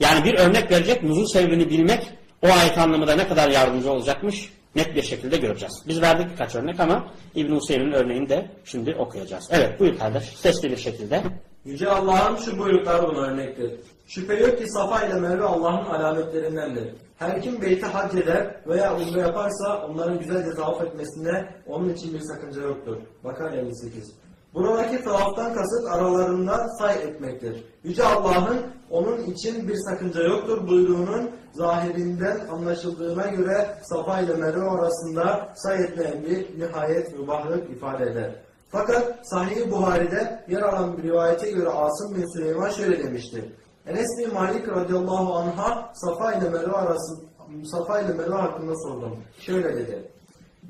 Yani bir örnek verecek nuzul sebebini bilmek o ayet anlamında ne kadar yardımcı olacakmış net bir şekilde göreceğiz. Biz verdik birkaç örnek ama İbn Hüseyin'in örneğini de şimdi okuyacağız. Evet buyur kardeş sesli bir şekilde. Yüce Allah'ın şu buyrukları buna örnektir. Şüphe yok ki Safa ile Merve Allah'ın alametlerindendir. Her kim beyti hac eder veya umre yaparsa onların güzelce tavaf etmesinde onun için bir sakınca yoktur. Bakara 58. Buradaki tavaftan kasıt aralarında say etmektir. Yüce Allah'ın onun için bir sakınca yoktur buyruğunun zahirinden anlaşıldığına göre Safa ile Merve arasında say etme emri nihayet mübahlık ifade eder. Fakat Sahih Buhari'de yer alan bir rivayete göre Asım bin Süleyman şöyle demiştir. Enes bin Malik radıyallahu anh'a Safa ile Merve arası Safa ile Merve hakkında sordum. Şöyle dedi.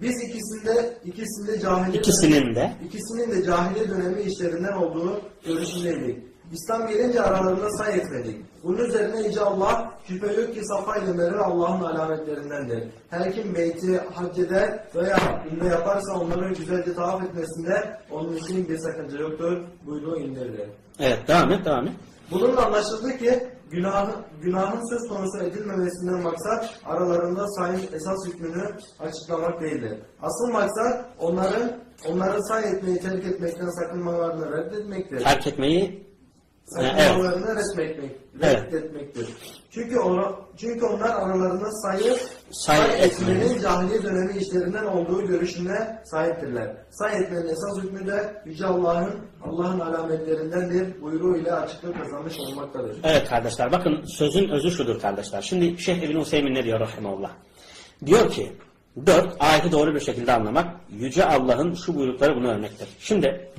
Biz ikisinde ikisinde cahiliye İkisinin de. ikisinin de cahiliye dönemi işlerinden olduğu görüşündeydik. İslam gelince aralarında say etmedik. Bunun üzerine Yüce Allah şüphe yok ki Safa ile Merve Allah'ın alametlerindendir. Her kim beyti hac eder veya ümre yaparsa onların güzelce tavaf etmesinde onun için bir sakınca yoktur. Buyruğu indirildi. Evet devam et devam et. Bununla anlaşıldı ki günahın, günahın söz konusu edilmemesinden maksat aralarında sayın esas hükmünü açıklamak değildir. Asıl maksat onların onları say etmeyi terk etmekten sakınmalarını reddetmektir. Terk etmeyi evet. Sakınmalarını Evet. reddetmektir. Çünkü ona, çünkü onlar aralarında sayı Say say, etmenin- etmenin cahiliye dönemi işlerinden olduğu görüşüne sahiptirler. Say etmenin esas hükmü de Yüce Allah'ın Allah'ın alametlerindendir. Buyruğu ile açıklık kazanmış olmaktadır. Evet kardeşler bakın sözün özü şudur kardeşler. Şimdi Şeyh İbn Hüseyin ne diyor rahimahullah? Diyor ki dört ayeti doğru bir şekilde anlamak Yüce Allah'ın şu buyrukları bunu örnektir. Şimdi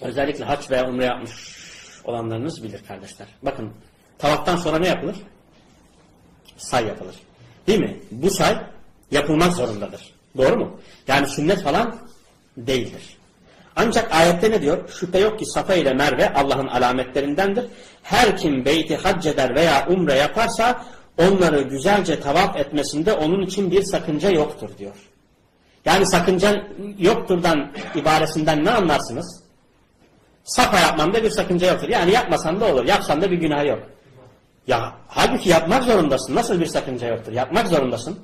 özellikle haç veya umre yapmış olanlarınız bilir kardeşler. Bakın tavaftan sonra ne yapılır? Say yapılır. Değil mi? Bu say yapılmak zorundadır. Doğru mu? Yani sünnet falan değildir. Ancak ayette ne diyor? Şüphe yok ki Safa ile Merve Allah'ın alametlerindendir. Her kim beyti hac eder veya umre yaparsa onları güzelce tavaf etmesinde onun için bir sakınca yoktur diyor. Yani sakınca yokturdan ibaresinden ne anlarsınız? Safa yapmanda bir sakınca yoktur. Yani yapmasan da olur. Yapsan da bir günah yok. Ya halbuki yapmak zorundasın. Nasıl bir sakınca yoktur? Yapmak zorundasın.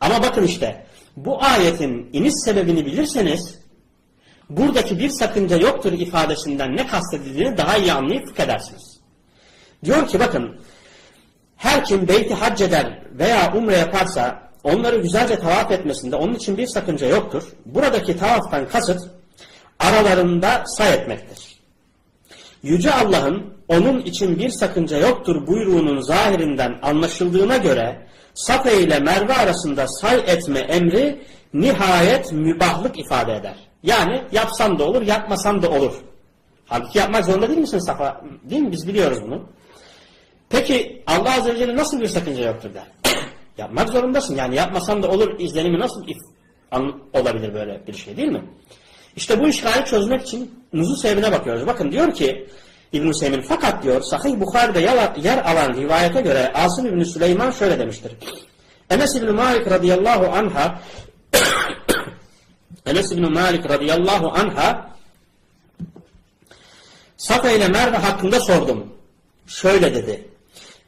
Ama bakın işte bu ayetin iniş sebebini bilirseniz buradaki bir sakınca yoktur ifadesinden ne kastedildiğini daha iyi anlayıp edersiniz. Diyor ki bakın her kim beyti hac eder veya umre yaparsa onları güzelce tavaf etmesinde onun için bir sakınca yoktur. Buradaki tavaftan kasıt aralarında say etmektir. Yüce Allah'ın onun için bir sakınca yoktur buyruğunun zahirinden anlaşıldığına göre Safa ile Merve arasında say etme emri nihayet mübahlık ifade eder. Yani yapsan da olur, yapmasan da olur. Halbuki yapmak zorunda değil misin Safa? Değil mi? Biz biliyoruz bunu. Peki Allah Azze ve Celle nasıl bir sakınca yoktur der. Yapmak zorundasın. Yani yapmasan da olur izlenimi nasıl olabilir böyle bir şey değil mi? İşte bu işgali çözmek için nuzul sebebine bakıyoruz. Bakın diyor ki İbn-i Hüseyin fakat diyor Sahih Bukhari'de yer- alan rivayete göre Asım İbn Süleyman şöyle demiştir. Enes İbn Malik radıyallahu anha Enes İbn Malik radıyallahu anha Safa ile Merve hakkında sordum. Şöyle dedi.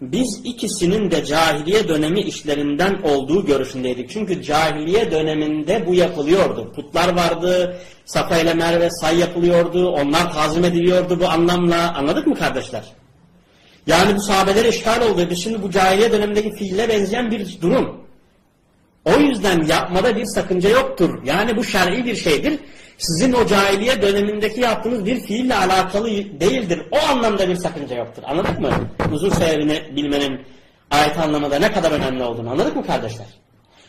Biz ikisinin de cahiliye dönemi işlerinden olduğu görüşündeydik. Çünkü cahiliye döneminde bu yapılıyordu. Putlar vardı, Safa ile Merve say yapılıyordu, onlar tazim ediliyordu bu anlamla. Anladık mı kardeşler? Yani bu sahabelere işgal oldu. Biz şimdi bu cahiliye dönemindeki fiille benzeyen bir durum. O yüzden yapmada bir sakınca yoktur. Yani bu şer'i bir şeydir. Sizin o cahiliye dönemindeki yaptığınız bir fiille alakalı değildir. O anlamda bir sakınca yoktur. Anladık mı? Huzur sebebini bilmenin ayet anlamında ne kadar önemli olduğunu. Anladık mı kardeşler?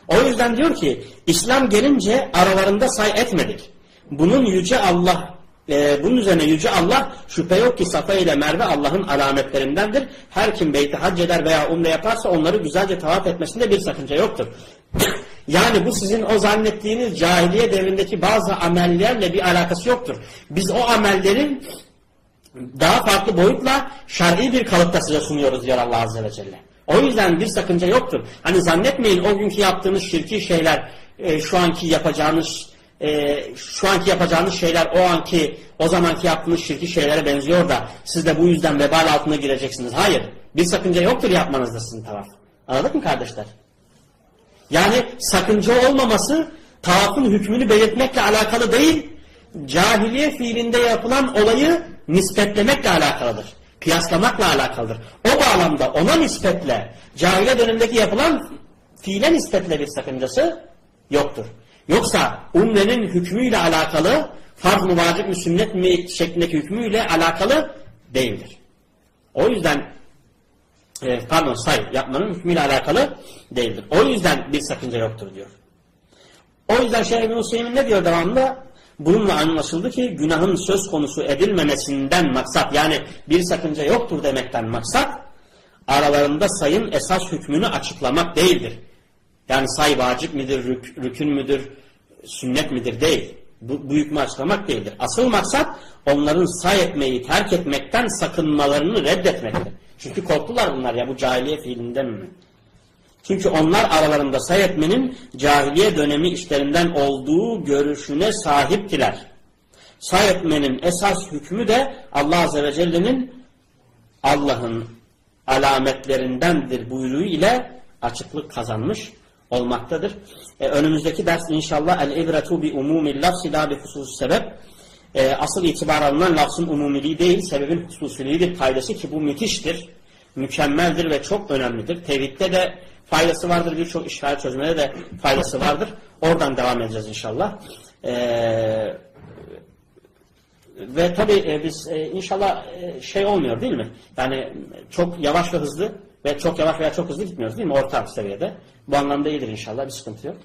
O yüzden diyor ki İslam gelince aralarında say etmedik. Bunun yüce Allah e, bunun üzerine yüce Allah şüphe yok ki Safa ile Merve Allah'ın alametlerindendir. Her kim beyti hac eder veya umre yaparsa onları güzelce tavaf etmesinde bir sakınca yoktur. yani bu sizin o zannettiğiniz cahiliye devrindeki bazı amellerle bir alakası yoktur. Biz o amellerin daha farklı boyutla şer'i bir kalıpta size sunuyoruz diyor Allah Azze ve Celle. O yüzden bir sakınca yoktur. Hani zannetmeyin o günkü yaptığınız şirki şeyler e, şu anki yapacağınız e, şu anki yapacağınız şeyler o anki o zamanki yaptığınız şirki şeylere benziyor da siz de bu yüzden vebal altına gireceksiniz. Hayır. Bir sakınca yoktur yapmanızda sizin taraf. Anladık mı kardeşler? Yani sakınca olmaması tavafın hükmünü belirtmekle alakalı değil, cahiliye fiilinde yapılan olayı nispetlemekle alakalıdır. Kıyaslamakla alakalıdır. O bağlamda ona nispetle, cahiliye dönemindeki yapılan fiile nispetle bir sakıncası yoktur. Yoksa umrenin hükmüyle alakalı farz mı vacip mi sünnet mi şeklindeki hükmüyle alakalı değildir. O yüzden e, pardon say yapmanın hükmüyle alakalı değildir. O yüzden bir sakınca yoktur diyor. O yüzden Şeyh İbn Hüseyin ne diyor devamında? Bununla anlaşıldı ki günahın söz konusu edilmemesinden maksat yani bir sakınca yoktur demekten maksat aralarında sayın esas hükmünü açıklamak değildir. Yani say vacip midir, rük, rükün müdür, sünnet midir değil. Bu, bu hükmü açıklamak değildir. Asıl maksat onların say etmeyi terk etmekten sakınmalarını reddetmektir. Çünkü korktular bunlar ya bu cahiliye fiilinden mi? Çünkü onlar aralarında say etmenin cahiliye dönemi işlerinden olduğu görüşüne sahiptiler. Say etmenin esas hükmü de Allah Azze ve Celle'nin Allah'ın alametlerindendir buyruğu ile açıklık kazanmış olmaktadır. E, önümüzdeki ders inşallah el-ibretu bi umumil lafzi la bi husus sebep. E, asıl itibar alınan lafzın umumiliği değil, sebebin hususiliğidir kaydesi ki bu müthiştir, mükemmeldir ve çok önemlidir. Tevhidde de faydası vardır, birçok işgal çözmede de faydası vardır. Oradan devam edeceğiz inşallah. Eee ve tabii e, biz e, inşallah e, şey olmuyor değil mi? Yani çok yavaş ve hızlı ve çok yavaş veya çok hızlı gitmiyoruz değil mi? Orta seviyede. Bu anlamda iyidir inşallah. Bir sıkıntı yok.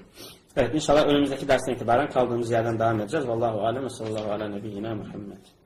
Evet inşallah önümüzdeki dersten itibaren kaldığımız yerden devam edeceğiz. Vallahu alem ve sallallahu ala nebiyyina Muhammed.